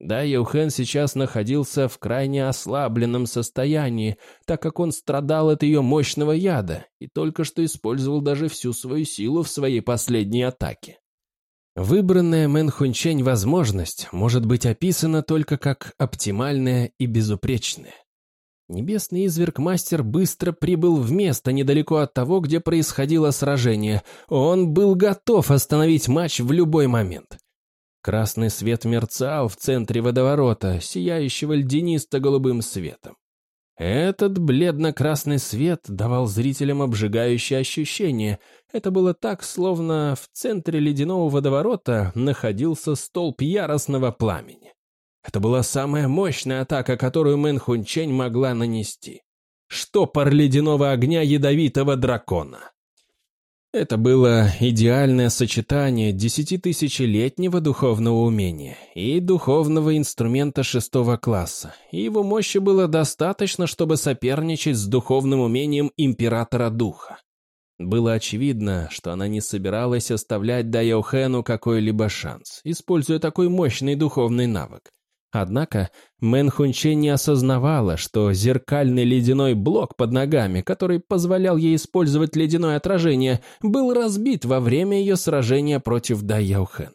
Да, Йохен сейчас находился в крайне ослабленном состоянии, так как он страдал от ее мощного яда и только что использовал даже всю свою силу в своей последней атаке. Выбранная Мэн Хунчень возможность может быть описана только как оптимальная и безупречная. Небесный изверг-мастер быстро прибыл в место недалеко от того, где происходило сражение. Он был готов остановить матч в любой момент. Красный свет мерцал в центре водоворота, сияющего льдинисто-голубым светом. Этот бледно-красный свет давал зрителям обжигающее ощущение. Это было так, словно в центре ледяного водоворота находился столб яростного пламени. Это была самая мощная атака, которую Мэн Хунчень могла нанести. Штопор ледяного огня ядовитого дракона. Это было идеальное сочетание десятитысячелетнего духовного умения и духовного инструмента шестого класса, и его мощи было достаточно, чтобы соперничать с духовным умением Императора Духа. Было очевидно, что она не собиралась оставлять Дайохэну какой-либо шанс, используя такой мощный духовный навык. Однако Мэн Хунче не осознавала, что зеркальный ледяной блок под ногами, который позволял ей использовать ледяное отражение, был разбит во время ее сражения против Дай Яухена.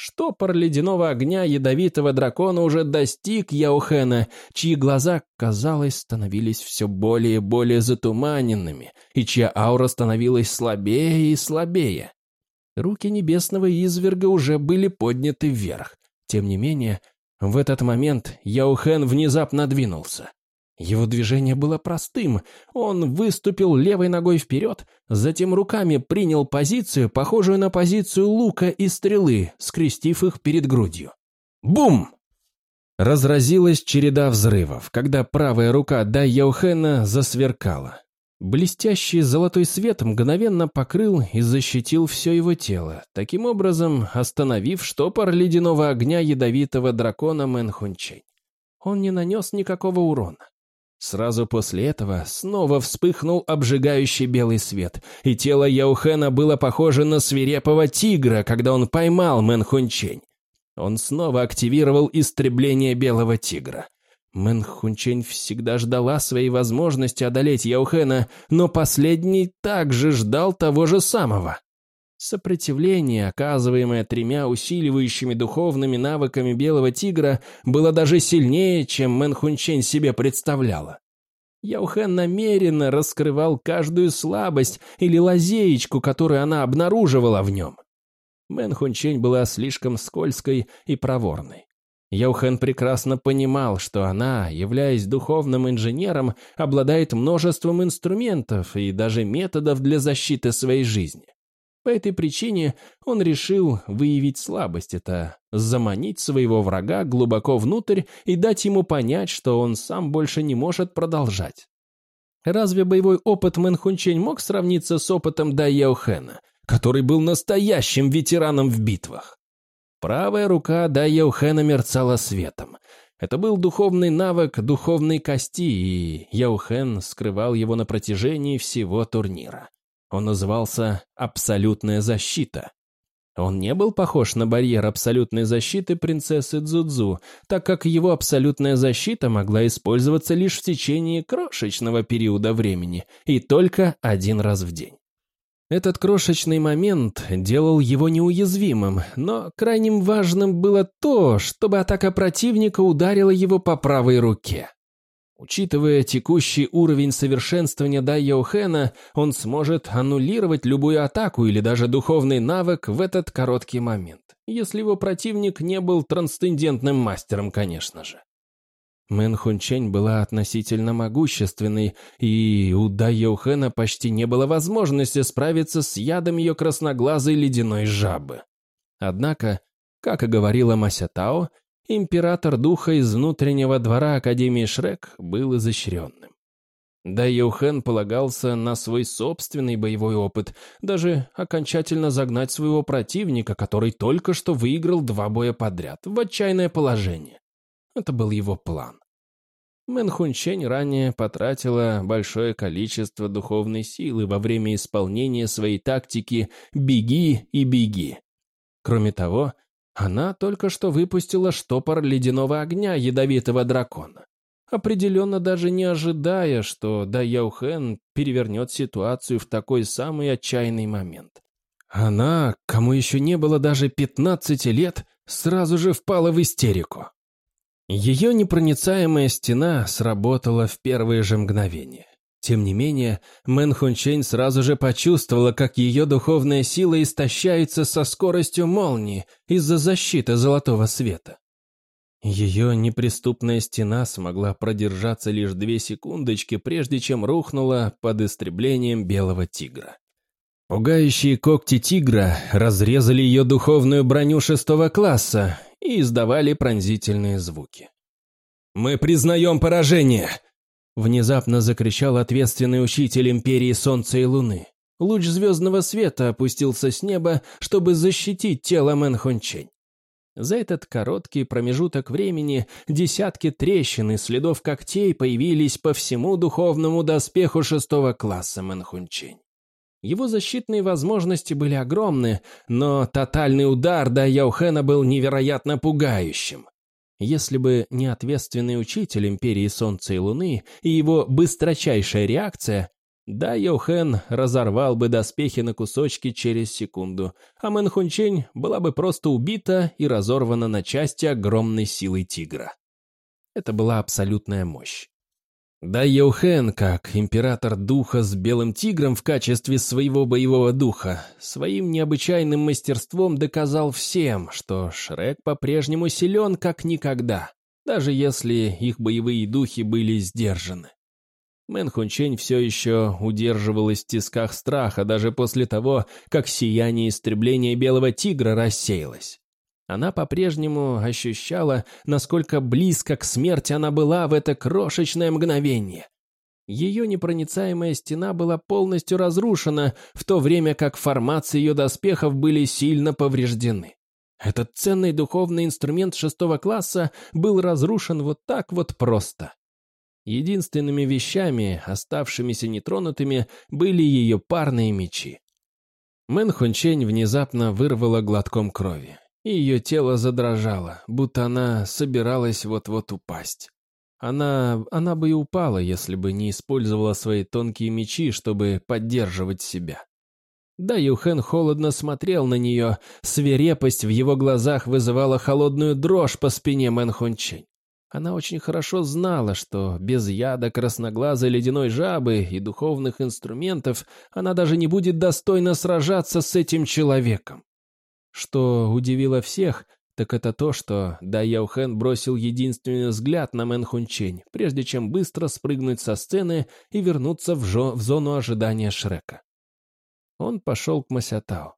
Штопор ледяного огня ядовитого дракона уже достиг Яухена, чьи глаза, казалось, становились все более и более затуманенными, и чья аура становилась слабее и слабее. Руки небесного изверга уже были подняты вверх. Тем не менее, в этот момент Яухен внезапно двинулся. Его движение было простым. Он выступил левой ногой вперед, затем руками принял позицию, похожую на позицию лука и стрелы, скрестив их перед грудью. Бум! Разразилась череда взрывов, когда правая рука Дай Яухена засверкала. Блестящий золотой свет мгновенно покрыл и защитил все его тело, таким образом остановив штопор ледяного огня ядовитого дракона Мэнхунчень. Он не нанес никакого урона. Сразу после этого снова вспыхнул обжигающий белый свет, и тело Яухена было похоже на свирепого тигра, когда он поймал Мэнхунчень. Он снова активировал истребление белого тигра. Мэн Хунчень всегда ждала своей возможности одолеть Юэхэна, но последний также ждал того же самого. Сопротивление, оказываемое тремя усиливающими духовными навыками Белого Тигра, было даже сильнее, чем Мэн Хунчень себе представляла. Юэхэн намеренно раскрывал каждую слабость или лазеечку, которую она обнаруживала в нем. Мэн Хунчень была слишком скользкой и проворной. Яухен прекрасно понимал, что она, являясь духовным инженером, обладает множеством инструментов и даже методов для защиты своей жизни. По этой причине он решил выявить слабость, это заманить своего врага глубоко внутрь и дать ему понять, что он сам больше не может продолжать. Разве боевой опыт Мэн Хунчень мог сравниться с опытом Дай Яохена, который был настоящим ветераном в битвах? Правая рука Дай Яухена мерцала светом. Это был духовный навык духовной кости, и Яухен скрывал его на протяжении всего турнира. Он назывался «Абсолютная защита». Он не был похож на барьер абсолютной защиты принцессы Дзудзу, так как его абсолютная защита могла использоваться лишь в течение крошечного периода времени и только один раз в день. Этот крошечный момент делал его неуязвимым, но крайним важным было то, чтобы атака противника ударила его по правой руке. Учитывая текущий уровень совершенствования Дай Йоухена, он сможет аннулировать любую атаку или даже духовный навык в этот короткий момент, если его противник не был трансцендентным мастером, конечно же. Мэн Хунчень была относительно могущественной, и у Дай Йоухена почти не было возможности справиться с ядом ее красноглазой ледяной жабы. Однако, как и говорила Мася Тао, император духа из внутреннего двора Академии Шрек был изощренным. Да Йоухен полагался на свой собственный боевой опыт, даже окончательно загнать своего противника, который только что выиграл два боя подряд, в отчаянное положение. Это был его план. Мэн Хунчень ранее потратила большое количество духовной силы во время исполнения своей тактики «беги и беги». Кроме того, она только что выпустила штопор ледяного огня ядовитого дракона, определенно даже не ожидая, что Да Яухен перевернет ситуацию в такой самый отчаянный момент. Она, кому еще не было даже 15 лет, сразу же впала в истерику. Ее непроницаемая стена сработала в первые же мгновения. Тем не менее, Мэн Хунчень сразу же почувствовала, как ее духовная сила истощается со скоростью молнии из-за защиты золотого света. Ее неприступная стена смогла продержаться лишь две секундочки, прежде чем рухнула под истреблением белого тигра. Пугающие когти тигра разрезали ее духовную броню шестого класса и издавали пронзительные звуки. «Мы признаем поражение!» Внезапно закричал ответственный учитель Империи Солнца и Луны. Луч звездного света опустился с неба, чтобы защитить тело Мэн Хончень. За этот короткий промежуток времени десятки трещин и следов когтей появились по всему духовному доспеху шестого класса Мэнхунчень. Его защитные возможности были огромны, но тотальный удар до Яухена был невероятно пугающим. Если бы не ответственный учитель Империи Солнца и Луны и его быстрочайшая реакция, да, Йохен разорвал бы доспехи на кусочки через секунду, а Мэн Хунчень была бы просто убита и разорвана на части огромной силой тигра. Это была абсолютная мощь. Дай Юэхэн, как император духа с белым тигром в качестве своего боевого духа, своим необычайным мастерством доказал всем, что Шрек по-прежнему силен как никогда, даже если их боевые духи были сдержаны. Мэн Хунчень все еще удерживалась в тисках страха даже после того, как сияние истребления белого тигра рассеялось. Она по-прежнему ощущала, насколько близко к смерти она была в это крошечное мгновение. Ее непроницаемая стена была полностью разрушена, в то время как формации ее доспехов были сильно повреждены. Этот ценный духовный инструмент шестого класса был разрушен вот так вот просто. Единственными вещами, оставшимися нетронутыми, были ее парные мечи. Мэн Хунчень внезапно вырвала глоток крови и ее тело задрожало, будто она собиралась вот-вот упасть. Она... она бы и упала, если бы не использовала свои тонкие мечи, чтобы поддерживать себя. Дай Юэхэн холодно смотрел на нее, свирепость в его глазах вызывала холодную дрожь по спине Мэн Хунчень. Она очень хорошо знала, что без яда красноглазой ледяной жабы и духовных инструментов она даже не будет достойно сражаться с этим человеком. Что удивило всех, так это то, что Да Яухен бросил единственный взгляд на Мэн Хунчень, прежде чем быстро спрыгнуть со сцены и вернуться в, жо в зону ожидания Шрека. Он пошел к Масятау.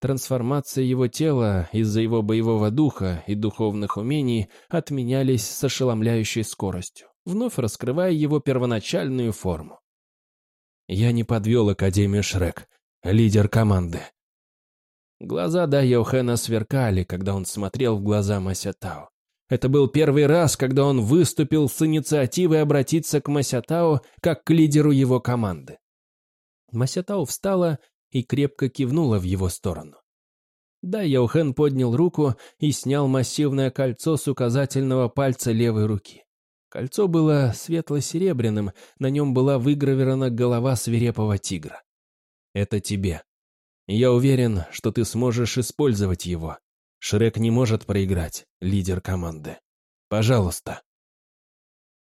Трансформация его тела из-за его боевого духа и духовных умений отменялись с ошеломляющей скоростью, вновь раскрывая его первоначальную форму. «Я не подвел Академию Шрек, лидер команды», Глаза Да Йохена сверкали, когда он смотрел в глаза Масятао. Это был первый раз, когда он выступил с инициативой обратиться к Масятао как к лидеру его команды. Масятао встала и крепко кивнула в его сторону. Да, Яухен поднял руку и снял массивное кольцо с указательного пальца левой руки. Кольцо было светло-серебряным, на нем была выгравирована голова свирепого тигра. «Это тебе. Я уверен, что ты сможешь использовать его. Шрек не может проиграть, лидер команды. Пожалуйста».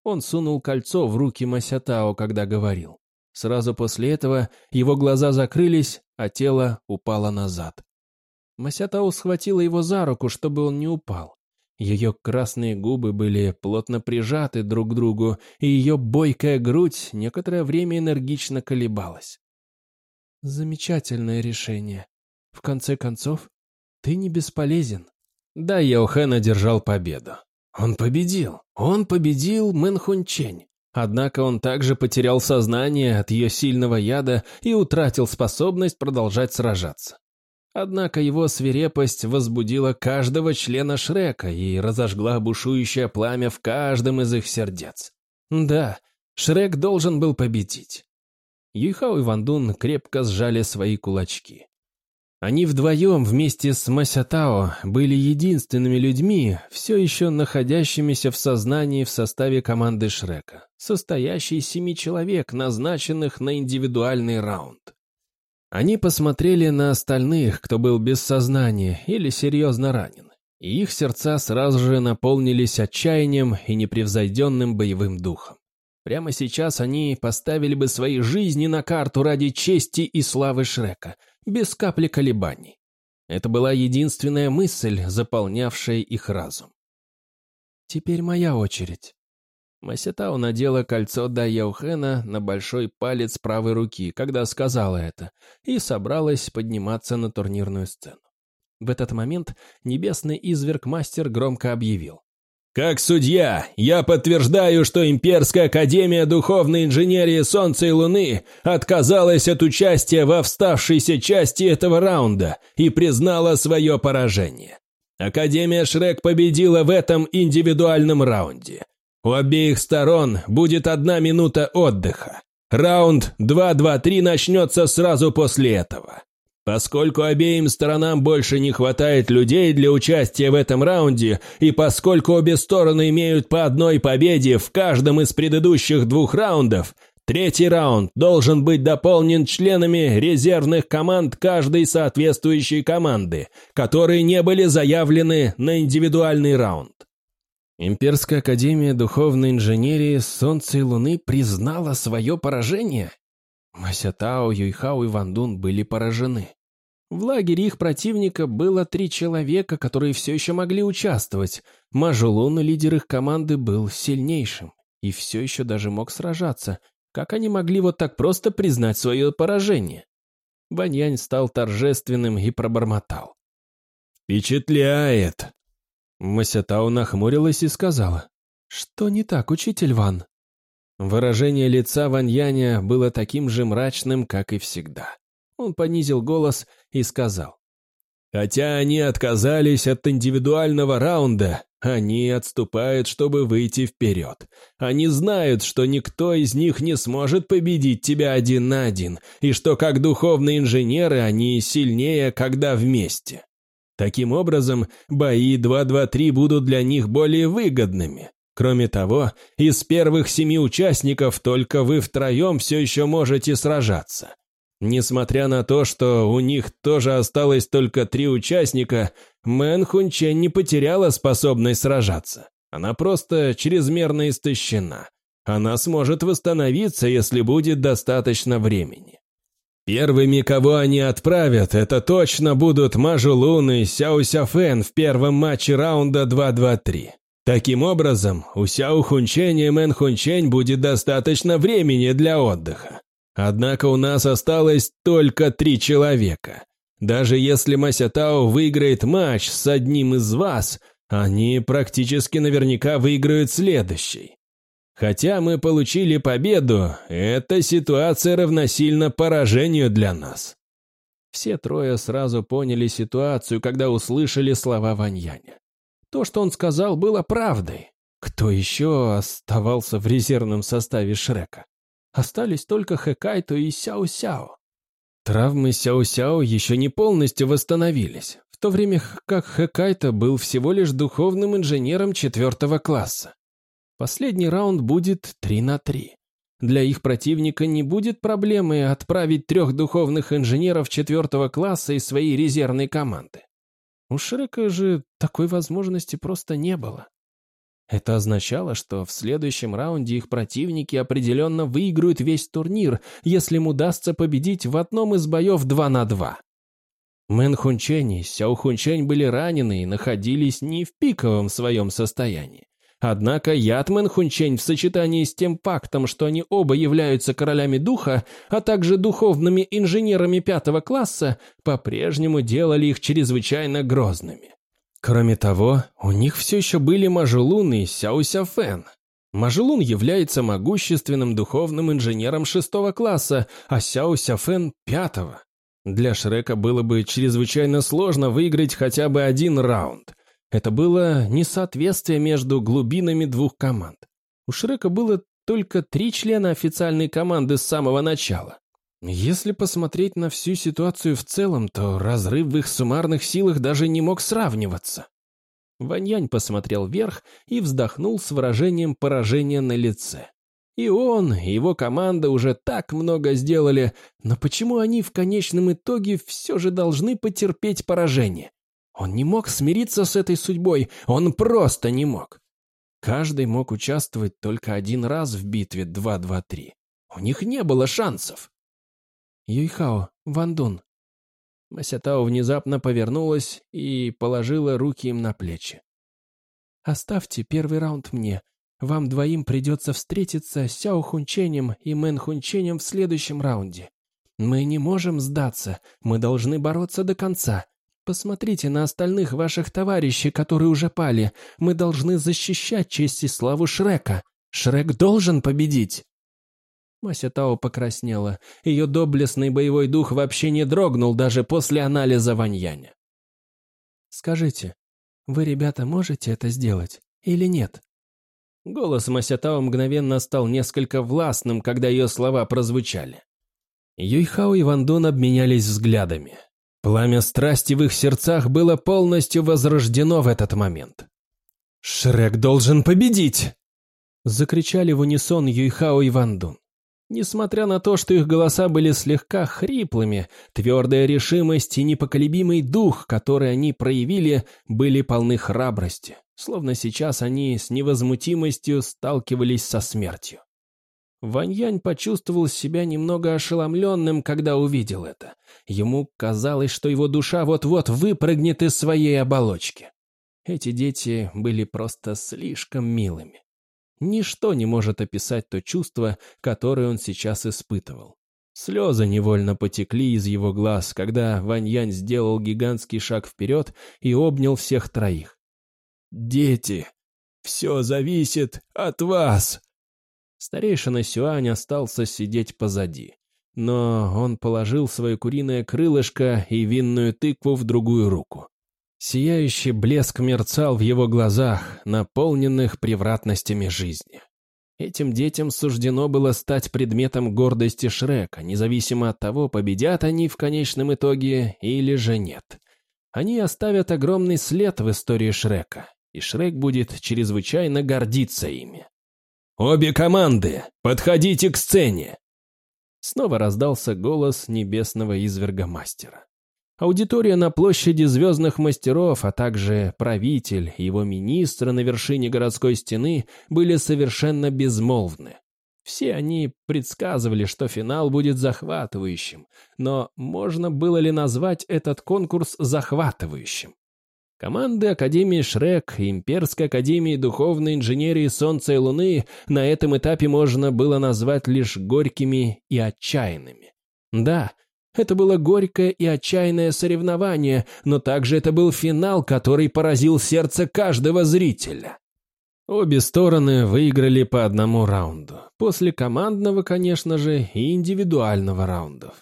Он сунул кольцо в руки Масятао, когда говорил. Сразу после этого его глаза закрылись, а тело упало назад. Масятао схватила его за руку, чтобы он не упал. Ее красные губы были плотно прижаты друг к другу, и ее бойкая грудь некоторое время энергично колебалась. «Замечательное решение. В конце концов, ты не бесполезен». Да, Яохэн одержал победу. Он победил. Он победил Мэн Хунчень. Однако он также потерял сознание от ее сильного яда и утратил способность продолжать сражаться. Однако его свирепость возбудила каждого члена Шрека и разожгла бушующее пламя в каждом из их сердец. Да, Шрек должен был победить. Юйхао и Вандун крепко сжали свои кулачки. Они вдвоем вместе с Масятао были единственными людьми, все еще находящимися в сознании в составе команды Шрека, состоящей из семи человек, назначенных на индивидуальный раунд. Они посмотрели на остальных, кто был без сознания или серьезно ранен, и их сердца сразу же наполнились отчаянием и непревзойденным боевым духом. Прямо сейчас они поставили бы свои жизни на карту ради чести и славы Шрека, без капли колебаний. Это была единственная мысль, заполнявшая их разум. «Теперь моя очередь», Масятао надела кольцо Дайяухена на большой палец правой руки, когда сказала это, и собралась подниматься на турнирную сцену. В этот момент небесный изверг-мастер громко объявил. «Как судья, я подтверждаю, что Имперская Академия Духовной Инженерии Солнца и Луны отказалась от участия во вставшейся части этого раунда и признала свое поражение. Академия Шрек победила в этом индивидуальном раунде. У обеих сторон будет одна минута отдыха. Раунд 2-2-3 начнется сразу после этого. Поскольку обеим сторонам больше не хватает людей для участия в этом раунде, и поскольку обе стороны имеют по одной победе в каждом из предыдущих двух раундов, третий раунд должен быть дополнен членами резервных команд каждой соответствующей команды, которые не были заявлены на индивидуальный раунд. Имперская академия духовной инженерии Солнца и Луны признала свое поражение? Масятао, Юйхао и Вандун были поражены. В лагере их противника было три человека, которые все еще могли участвовать. Мажулун, лидер их команды, был сильнейшим и все еще даже мог сражаться. Как они могли вот так просто признать свое поражение? Ваньянь стал торжественным и пробормотал. «Впечатляет! Масятау нахмурилась и сказала, «Что не так, учитель Ван?» Выражение лица Ваньяня было таким же мрачным, как и всегда. Он понизил голос и сказал, «Хотя они отказались от индивидуального раунда, они отступают, чтобы выйти вперед. Они знают, что никто из них не сможет победить тебя один на один, и что как духовные инженеры они сильнее, когда вместе. Таким образом, бои 2-2-3 будут для них более выгодными. Кроме того, из первых семи участников только вы втроем все еще можете сражаться. Несмотря на то, что у них тоже осталось только три участника, Мэн Хунчен не потеряла способность сражаться. Она просто чрезмерно истощена. Она сможет восстановиться, если будет достаточно времени. Первыми, кого они отправят, это точно будут Ма Жулун и Сяо Сяфэн в первом матче раунда 2-2-3. Таким образом, у Сяо Хунчень и Мэн Хунчень будет достаточно времени для отдыха. Однако у нас осталось только три человека. Даже если Ма Сяо Тао выиграет матч с одним из вас, они практически наверняка выиграют следующий. Хотя мы получили победу, эта ситуация равносильна поражению для нас. Все трое сразу поняли ситуацию, когда услышали слова Ваньяня. То, что он сказал, было правдой. Кто еще оставался в резервном составе Шрека? Остались только Хэкайто и Сяо-Сяо. Травмы Сяо-Сяо еще не полностью восстановились, в то время как Хэкайто был всего лишь духовным инженером четвертого класса. Последний раунд будет 3 на 3. Для их противника не будет проблемы отправить трех духовных инженеров четвертого класса из своей резервной команды. У Шрека же такой возможности просто не было. Это означало, что в следующем раунде их противники определенно выиграют весь турнир, если им удастся победить в одном из боев 2 на 2. Мэн Хунчень и Сяо Хунчень были ранены и находились не в пиковом своем состоянии. Однако Ятмен Хунчень в сочетании с тем фактом, что они оба являются королями духа, а также духовными инженерами пятого класса, по-прежнему делали их чрезвычайно грозными. Кроме того, у них все еще были Мажелун и Сяо Сяфэн. Мажелун является могущественным духовным инженером шестого класса, а Сяо Сяфэн – пятого. Для Шрека было бы чрезвычайно сложно выиграть хотя бы один раунд. Это было несоответствие между глубинами двух команд. У Шрека было только три члена официальной команды с самого начала. Если посмотреть на всю ситуацию в целом, то разрыв в их суммарных силах даже не мог сравниваться. Ваньянь посмотрел вверх и вздохнул с выражением поражения на лице. И он, и его команда уже так много сделали, но почему они в конечном итоге все же должны потерпеть поражение? Он не мог смириться с этой судьбой, он просто не мог. Каждый мог участвовать только один раз в битве 2-2-3. У них не было шансов. Юйхао, Вандун. Масятао внезапно повернулась и положила руки им на плечи. «Оставьте первый раунд мне. Вам двоим придется встретиться с Сяо Хунченем и Мэн Хунченем в следующем раунде. Мы не можем сдаться, мы должны бороться до конца. Посмотрите на остальных ваших товарищей, которые уже пали. Мы должны защищать честь и славу Шрека. Шрек должен победить!» Мася Тао покраснела. Ее доблестный боевой дух вообще не дрогнул даже после анализа Ваньяня. «Скажите, вы, ребята, можете это сделать или нет?» Голос Масятао мгновенно стал несколько властным, когда ее слова прозвучали. Юйхао и Вандун обменялись взглядами. Пламя страсти в их сердцах было полностью возрождено в этот момент. «Шрек должен победить!» Закричали в унисон Юйхао и Вандун. Несмотря на то, что их голоса были слегка хриплыми, твердая решимость и непоколебимый дух, который они проявили, были полны храбрости, словно сейчас они с невозмутимостью сталкивались со смертью. Ваньянь почувствовал себя немного ошеломленным, когда увидел это. Ему казалось, что его душа вот-вот выпрыгнет из своей оболочки. Эти дети были просто слишком милыми. Ничто не может описать то чувство, которое он сейчас испытывал. Слезы невольно потекли из его глаз, когда Ваньянь сделал гигантский шаг вперед и обнял всех троих. «Дети, все зависит от вас!» Старейшина Сюань остался сидеть позади. Но он положил свое куриное крылышко и винную тыкву в другую руку. Сияющий блеск мерцал в его глазах, наполненных превратностями жизни. Этим детям суждено было стать предметом гордости Шрека, независимо от того, победят они в конечном итоге или же нет. Они оставят огромный след в истории Шрека, и Шрек будет чрезвычайно гордиться ими. «Обе команды, подходите к сцене!» Снова раздался голос небесного изверга-мастера. Аудитория на площади Звездных Мастеров, а также правитель и его министры на вершине городской стены были совершенно безмолвны. Все они предсказывали, что финал будет захватывающим, но можно было ли назвать этот конкурс захватывающим? Команды Академии Шрек и Имперской Академии Духовной Инженерии Солнца и Луны на этом этапе можно было назвать лишь горькими и отчаянными. Да, это было горькое и отчаянное соревнование, но также это был финал, который поразил сердце каждого зрителя. Обе стороны выиграли по одному раунду, после командного, конечно же, и индивидуального раундов.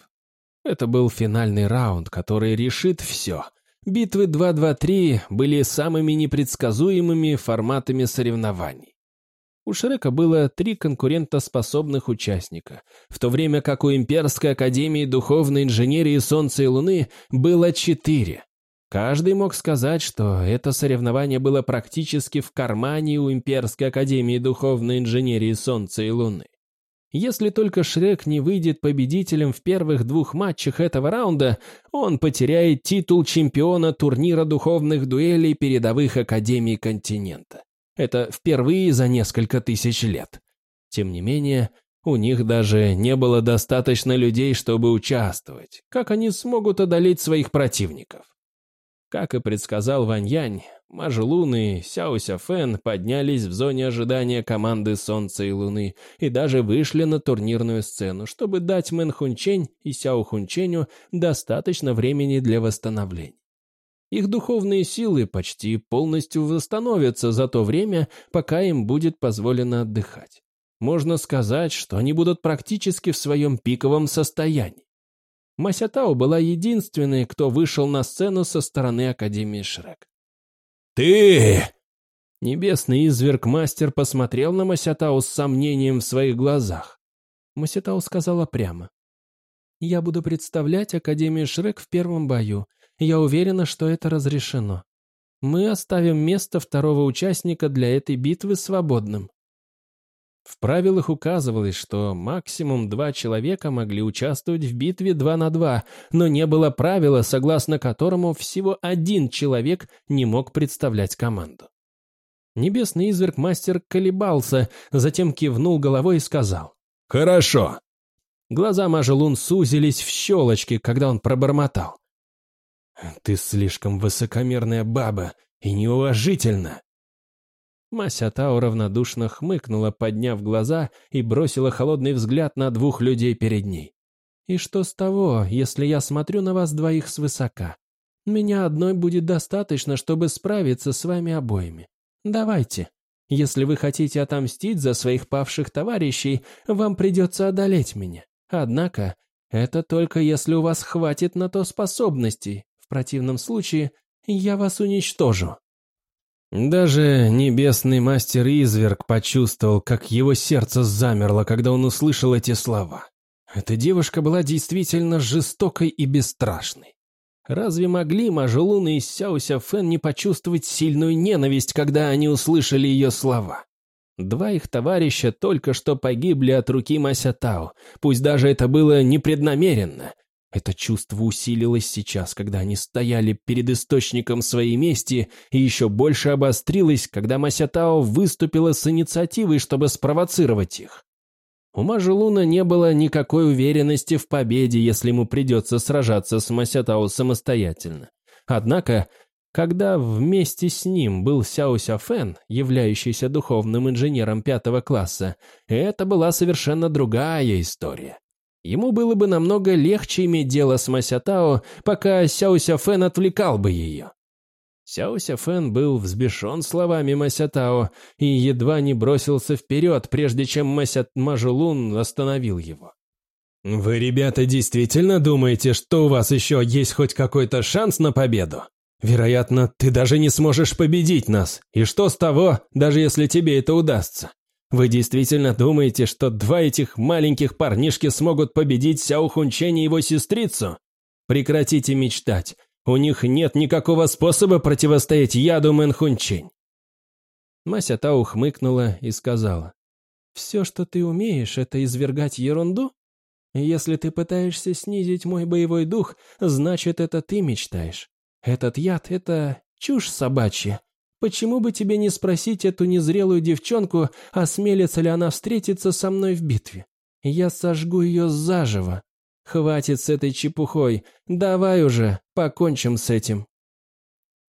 Это был финальный раунд, который решит все. Битвы 2-2-3 были самыми непредсказуемыми форматами соревнований. У Шрека было три конкурентоспособных участника, в то время как у Имперской Академии Духовной Инженерии Солнца и Луны было четыре. Каждый мог сказать, что это соревнование было практически в кармане у Имперской Академии Духовной Инженерии Солнца и Луны. Если только Шрек не выйдет победителем в первых двух матчах этого раунда, он потеряет титул чемпиона турнира духовных дуэлей передовых Академий континента. Это впервые за несколько тысяч лет. Тем не менее, у них даже не было достаточно людей, чтобы участвовать. Как они смогут одолеть своих противников? Как и предсказал Вань Янь, Ма Жулун и Сяо Сяфэн поднялись в зоне ожидания команды Солнца и Луны и даже вышли на турнирную сцену, чтобы дать Мэн Хунчень и Сяо Хунченю достаточно времени для восстановления. Их духовные силы почти полностью восстановятся за то время, пока им будет позволено отдыхать. Можно сказать, что они будут практически в своем пиковом состоянии. Масятао была единственной, кто вышел на сцену со стороны Академии Шрек. «Ты!» Небесный изверг-мастер посмотрел на Масятао с сомнением в своих глазах. Масятао сказала прямо. «Я буду представлять Академию Шрек в первом бою. Я уверена, что это разрешено. Мы оставим место второго участника для этой битвы свободным. В правилах указывалось, что максимум два человека могли участвовать в битве 2 на 2, но не было правила, согласно которому всего один человек не мог представлять команду. Небесный изверг-мастер колебался, затем кивнул головой и сказал «Хорошо». Глаза Мажелун сузились в щелочки, когда он пробормотал. «Ты слишком высокомерная баба и неуважительна. Мася Тао равнодушно хмыкнула, подняв глаза и бросила холодный взгляд на двух людей перед ней. «И что с того, если я смотрю на вас двоих свысока? Меня одной будет достаточно, чтобы справиться с вами обоими. Давайте. Если вы хотите отомстить за своих павших товарищей, вам придется одолеть меня. Однако, это только если у вас хватит на то способностей. В противном случае я вас уничтожу». Даже небесный мастер-изверг почувствовал, как его сердце замерло, когда он услышал эти слова. Эта девушка была действительно жестокой и бесстрашной. Разве могли Мажелун и Сяося Фэн не почувствовать сильную ненависть, когда они услышали ее слова? Два их товарища только что погибли от руки Мася Тао, пусть даже это было непреднамеренно, это чувство усилилось сейчас, когда они стояли перед источником своей мести, и еще больше обострилось, когда Масятао выступила с инициативой, чтобы спровоцировать их. У Мажелуна не было никакой уверенности в победе, если ему придется сражаться с Масятао самостоятельно. Однако, когда вместе с ним был Сяо Сяфен, являющийся духовным инженером пятого класса, это была совершенно другая история. Ему было бы намного легче иметь дело с Масятао, пока Сяося Фэн отвлекал бы ее. Сяося Фэн был взбешен словами Масятао и едва не бросился вперед, прежде чем Масят Мажулун остановил его. «Вы, ребята, действительно думаете, что у вас еще есть хоть какой-то шанс на победу? Вероятно, ты даже не сможешь победить нас. И что с того, даже если тебе это удастся? Вы действительно думаете, что два этих маленьких парнишки смогут победить Сяо Хунчень и его сестрицу? Прекратите мечтать. У них нет никакого способа противостоять яду Мэн Хунчень. Мася Тау хмыкнула и сказала. «Все, что ты умеешь, это извергать ерунду? Если ты пытаешься снизить мой боевой дух, значит, это ты мечтаешь. Этот яд — это чушь собачья. Почему бы тебе не спросить эту незрелую девчонку, осмелится ли она встретиться со мной в битве? Я сожгу ее заживо. Хватит с этой чепухой. Давай уже, покончим с этим.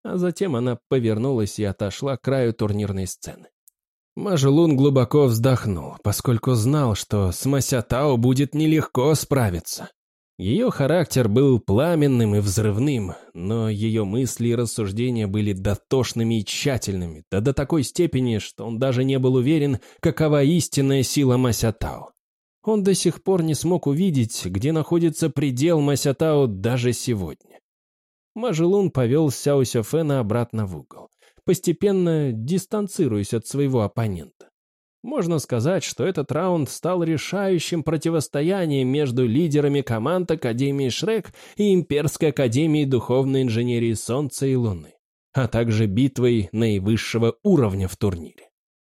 А затем она повернулась и отошла к краю турнирной сцены. Мажелун глубоко вздохнул, поскольку знал, что с Масятао будет нелегко справиться. Ее характер был пламенным и взрывным, но ее мысли и рассуждения были дотошными и тщательными, да до такой степени, что он даже не был уверен, какова истинная сила Масятао. Он до сих пор не смог увидеть, где находится предел Масятао даже сегодня. Мажелун повел Сяо Сюфена обратно в угол, постепенно дистанцируясь от своего оппонента. Можно сказать, что этот раунд стал решающим противостоянием между лидерами команд Академии Шрек и Имперской Академии Духовной Инженерии Солнца и Луны, а также битвой наивысшего уровня в турнире.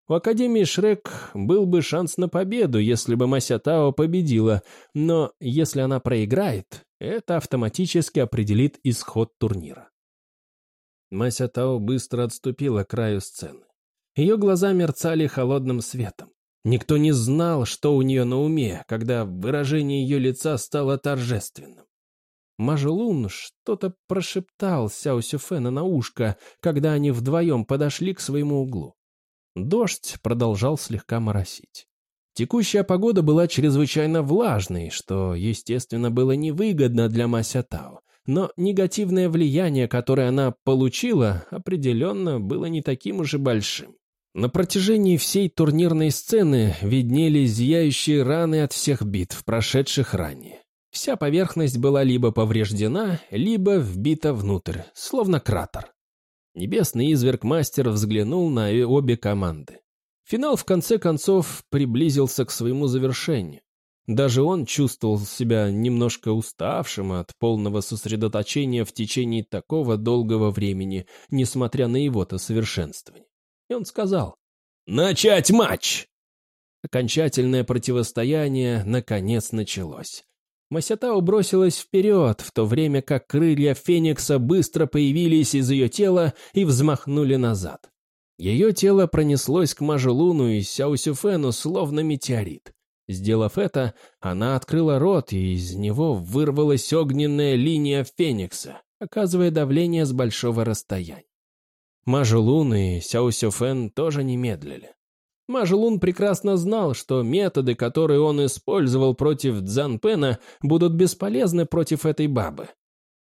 У Академии Шрек был бы шанс на победу, если бы Мася Тао победила, но если она проиграет, это автоматически определит исход турнира. Мася Тао быстро отступила к краю сцены. Ее глаза мерцали холодным светом. Никто не знал, что у нее на уме, когда выражение ее лица стало торжественным. Мажелун что-то прошептал Сяо Сюфена на ушко, когда они вдвоем подошли к своему углу. Дождь продолжал слегка моросить. Текущая погода была чрезвычайно влажной, что, естественно, было невыгодно для Масятао, но негативное влияние, которое она получила, определенно было не таким уж и большим. На протяжении всей турнирной сцены виднелись зияющие раны от всех битв, прошедших ранее. Вся поверхность была либо повреждена, либо вбита внутрь, словно кратер. Небесный изверг-мастер взглянул на обе команды. Финал, в конце концов, приблизился к своему завершению. Даже он чувствовал себя немножко уставшим от полного сосредоточения в течение такого долгого времени, несмотря на его-то совершенствование. И он сказал «Начать матч!» Окончательное противостояние наконец началось. Масятао бросилась вперед, в то время как крылья Феникса быстро появились из ее тела и взмахнули назад. Ее тело пронеслось к Мажелуну и Сяосюфену, словно метеорит. Сделав это, она открыла рот, и из него вырвалась огненная линия Феникса, оказывая давление с большого расстояния. Мажелун и Сяо Сюфен тоже не медлили. Мажелун прекрасно знал, что методы, которые он использовал против Цзанпена, будут бесполезны против этой бабы.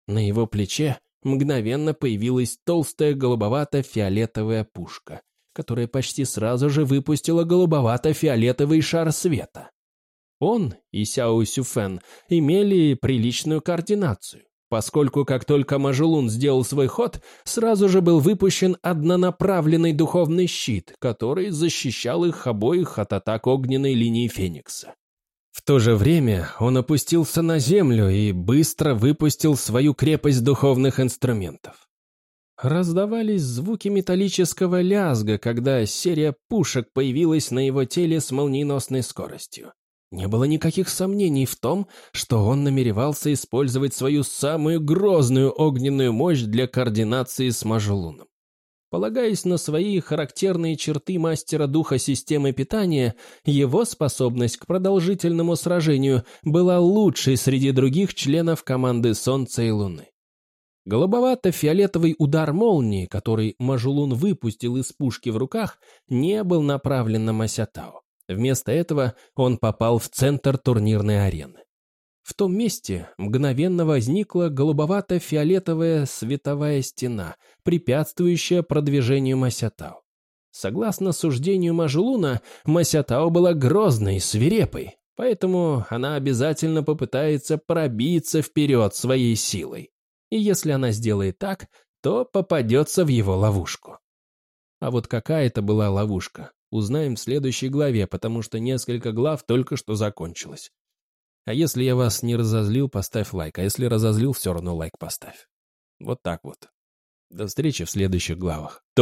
На его плече мгновенно появилась толстая голубовато-фиолетовая пушка, которая почти сразу же выпустила голубовато-фиолетовый шар света. Он и Сяо Сюфен имели приличную координацию поскольку как только Мажелун сделал свой ход, сразу же был выпущен однонаправленный духовный щит, который защищал их обоих от атак огненной линии Феникса. В то же время он опустился на землю и быстро выпустил свою крепость духовных инструментов. Раздавались звуки металлического лязга, когда серия пушек появилась на его теле с молниеносной скоростью. Не было никаких сомнений в том, что он намеревался использовать свою самую грозную огненную мощь для координации с Мажелуном. Полагаясь на свои характерные черты мастера духа системы питания, его способность к продолжительному сражению была лучшей среди других членов команды Солнца и Луны. Голубовато-фиолетовый удар молнии, который Мажулун выпустил из пушки в руках, не был направлен на Масятао. Вместо этого он попал в центр турнирной арены. В том месте мгновенно возникла голубовато-фиолетовая световая стена, препятствующая продвижению Масятао. Согласно суждению Мажулуна, Масятао была грозной, свирепой, поэтому она обязательно попытается пробиться вперед своей силой. И если она сделает так, то попадется в его ловушку. А вот какая это была ловушка, узнаем в следующей главе, потому что несколько глав только что закончилось. А если я вас не разозлил, поставь лайк, а если разозлил, все равно лайк поставь. Вот так вот. До встречи в следующих главах.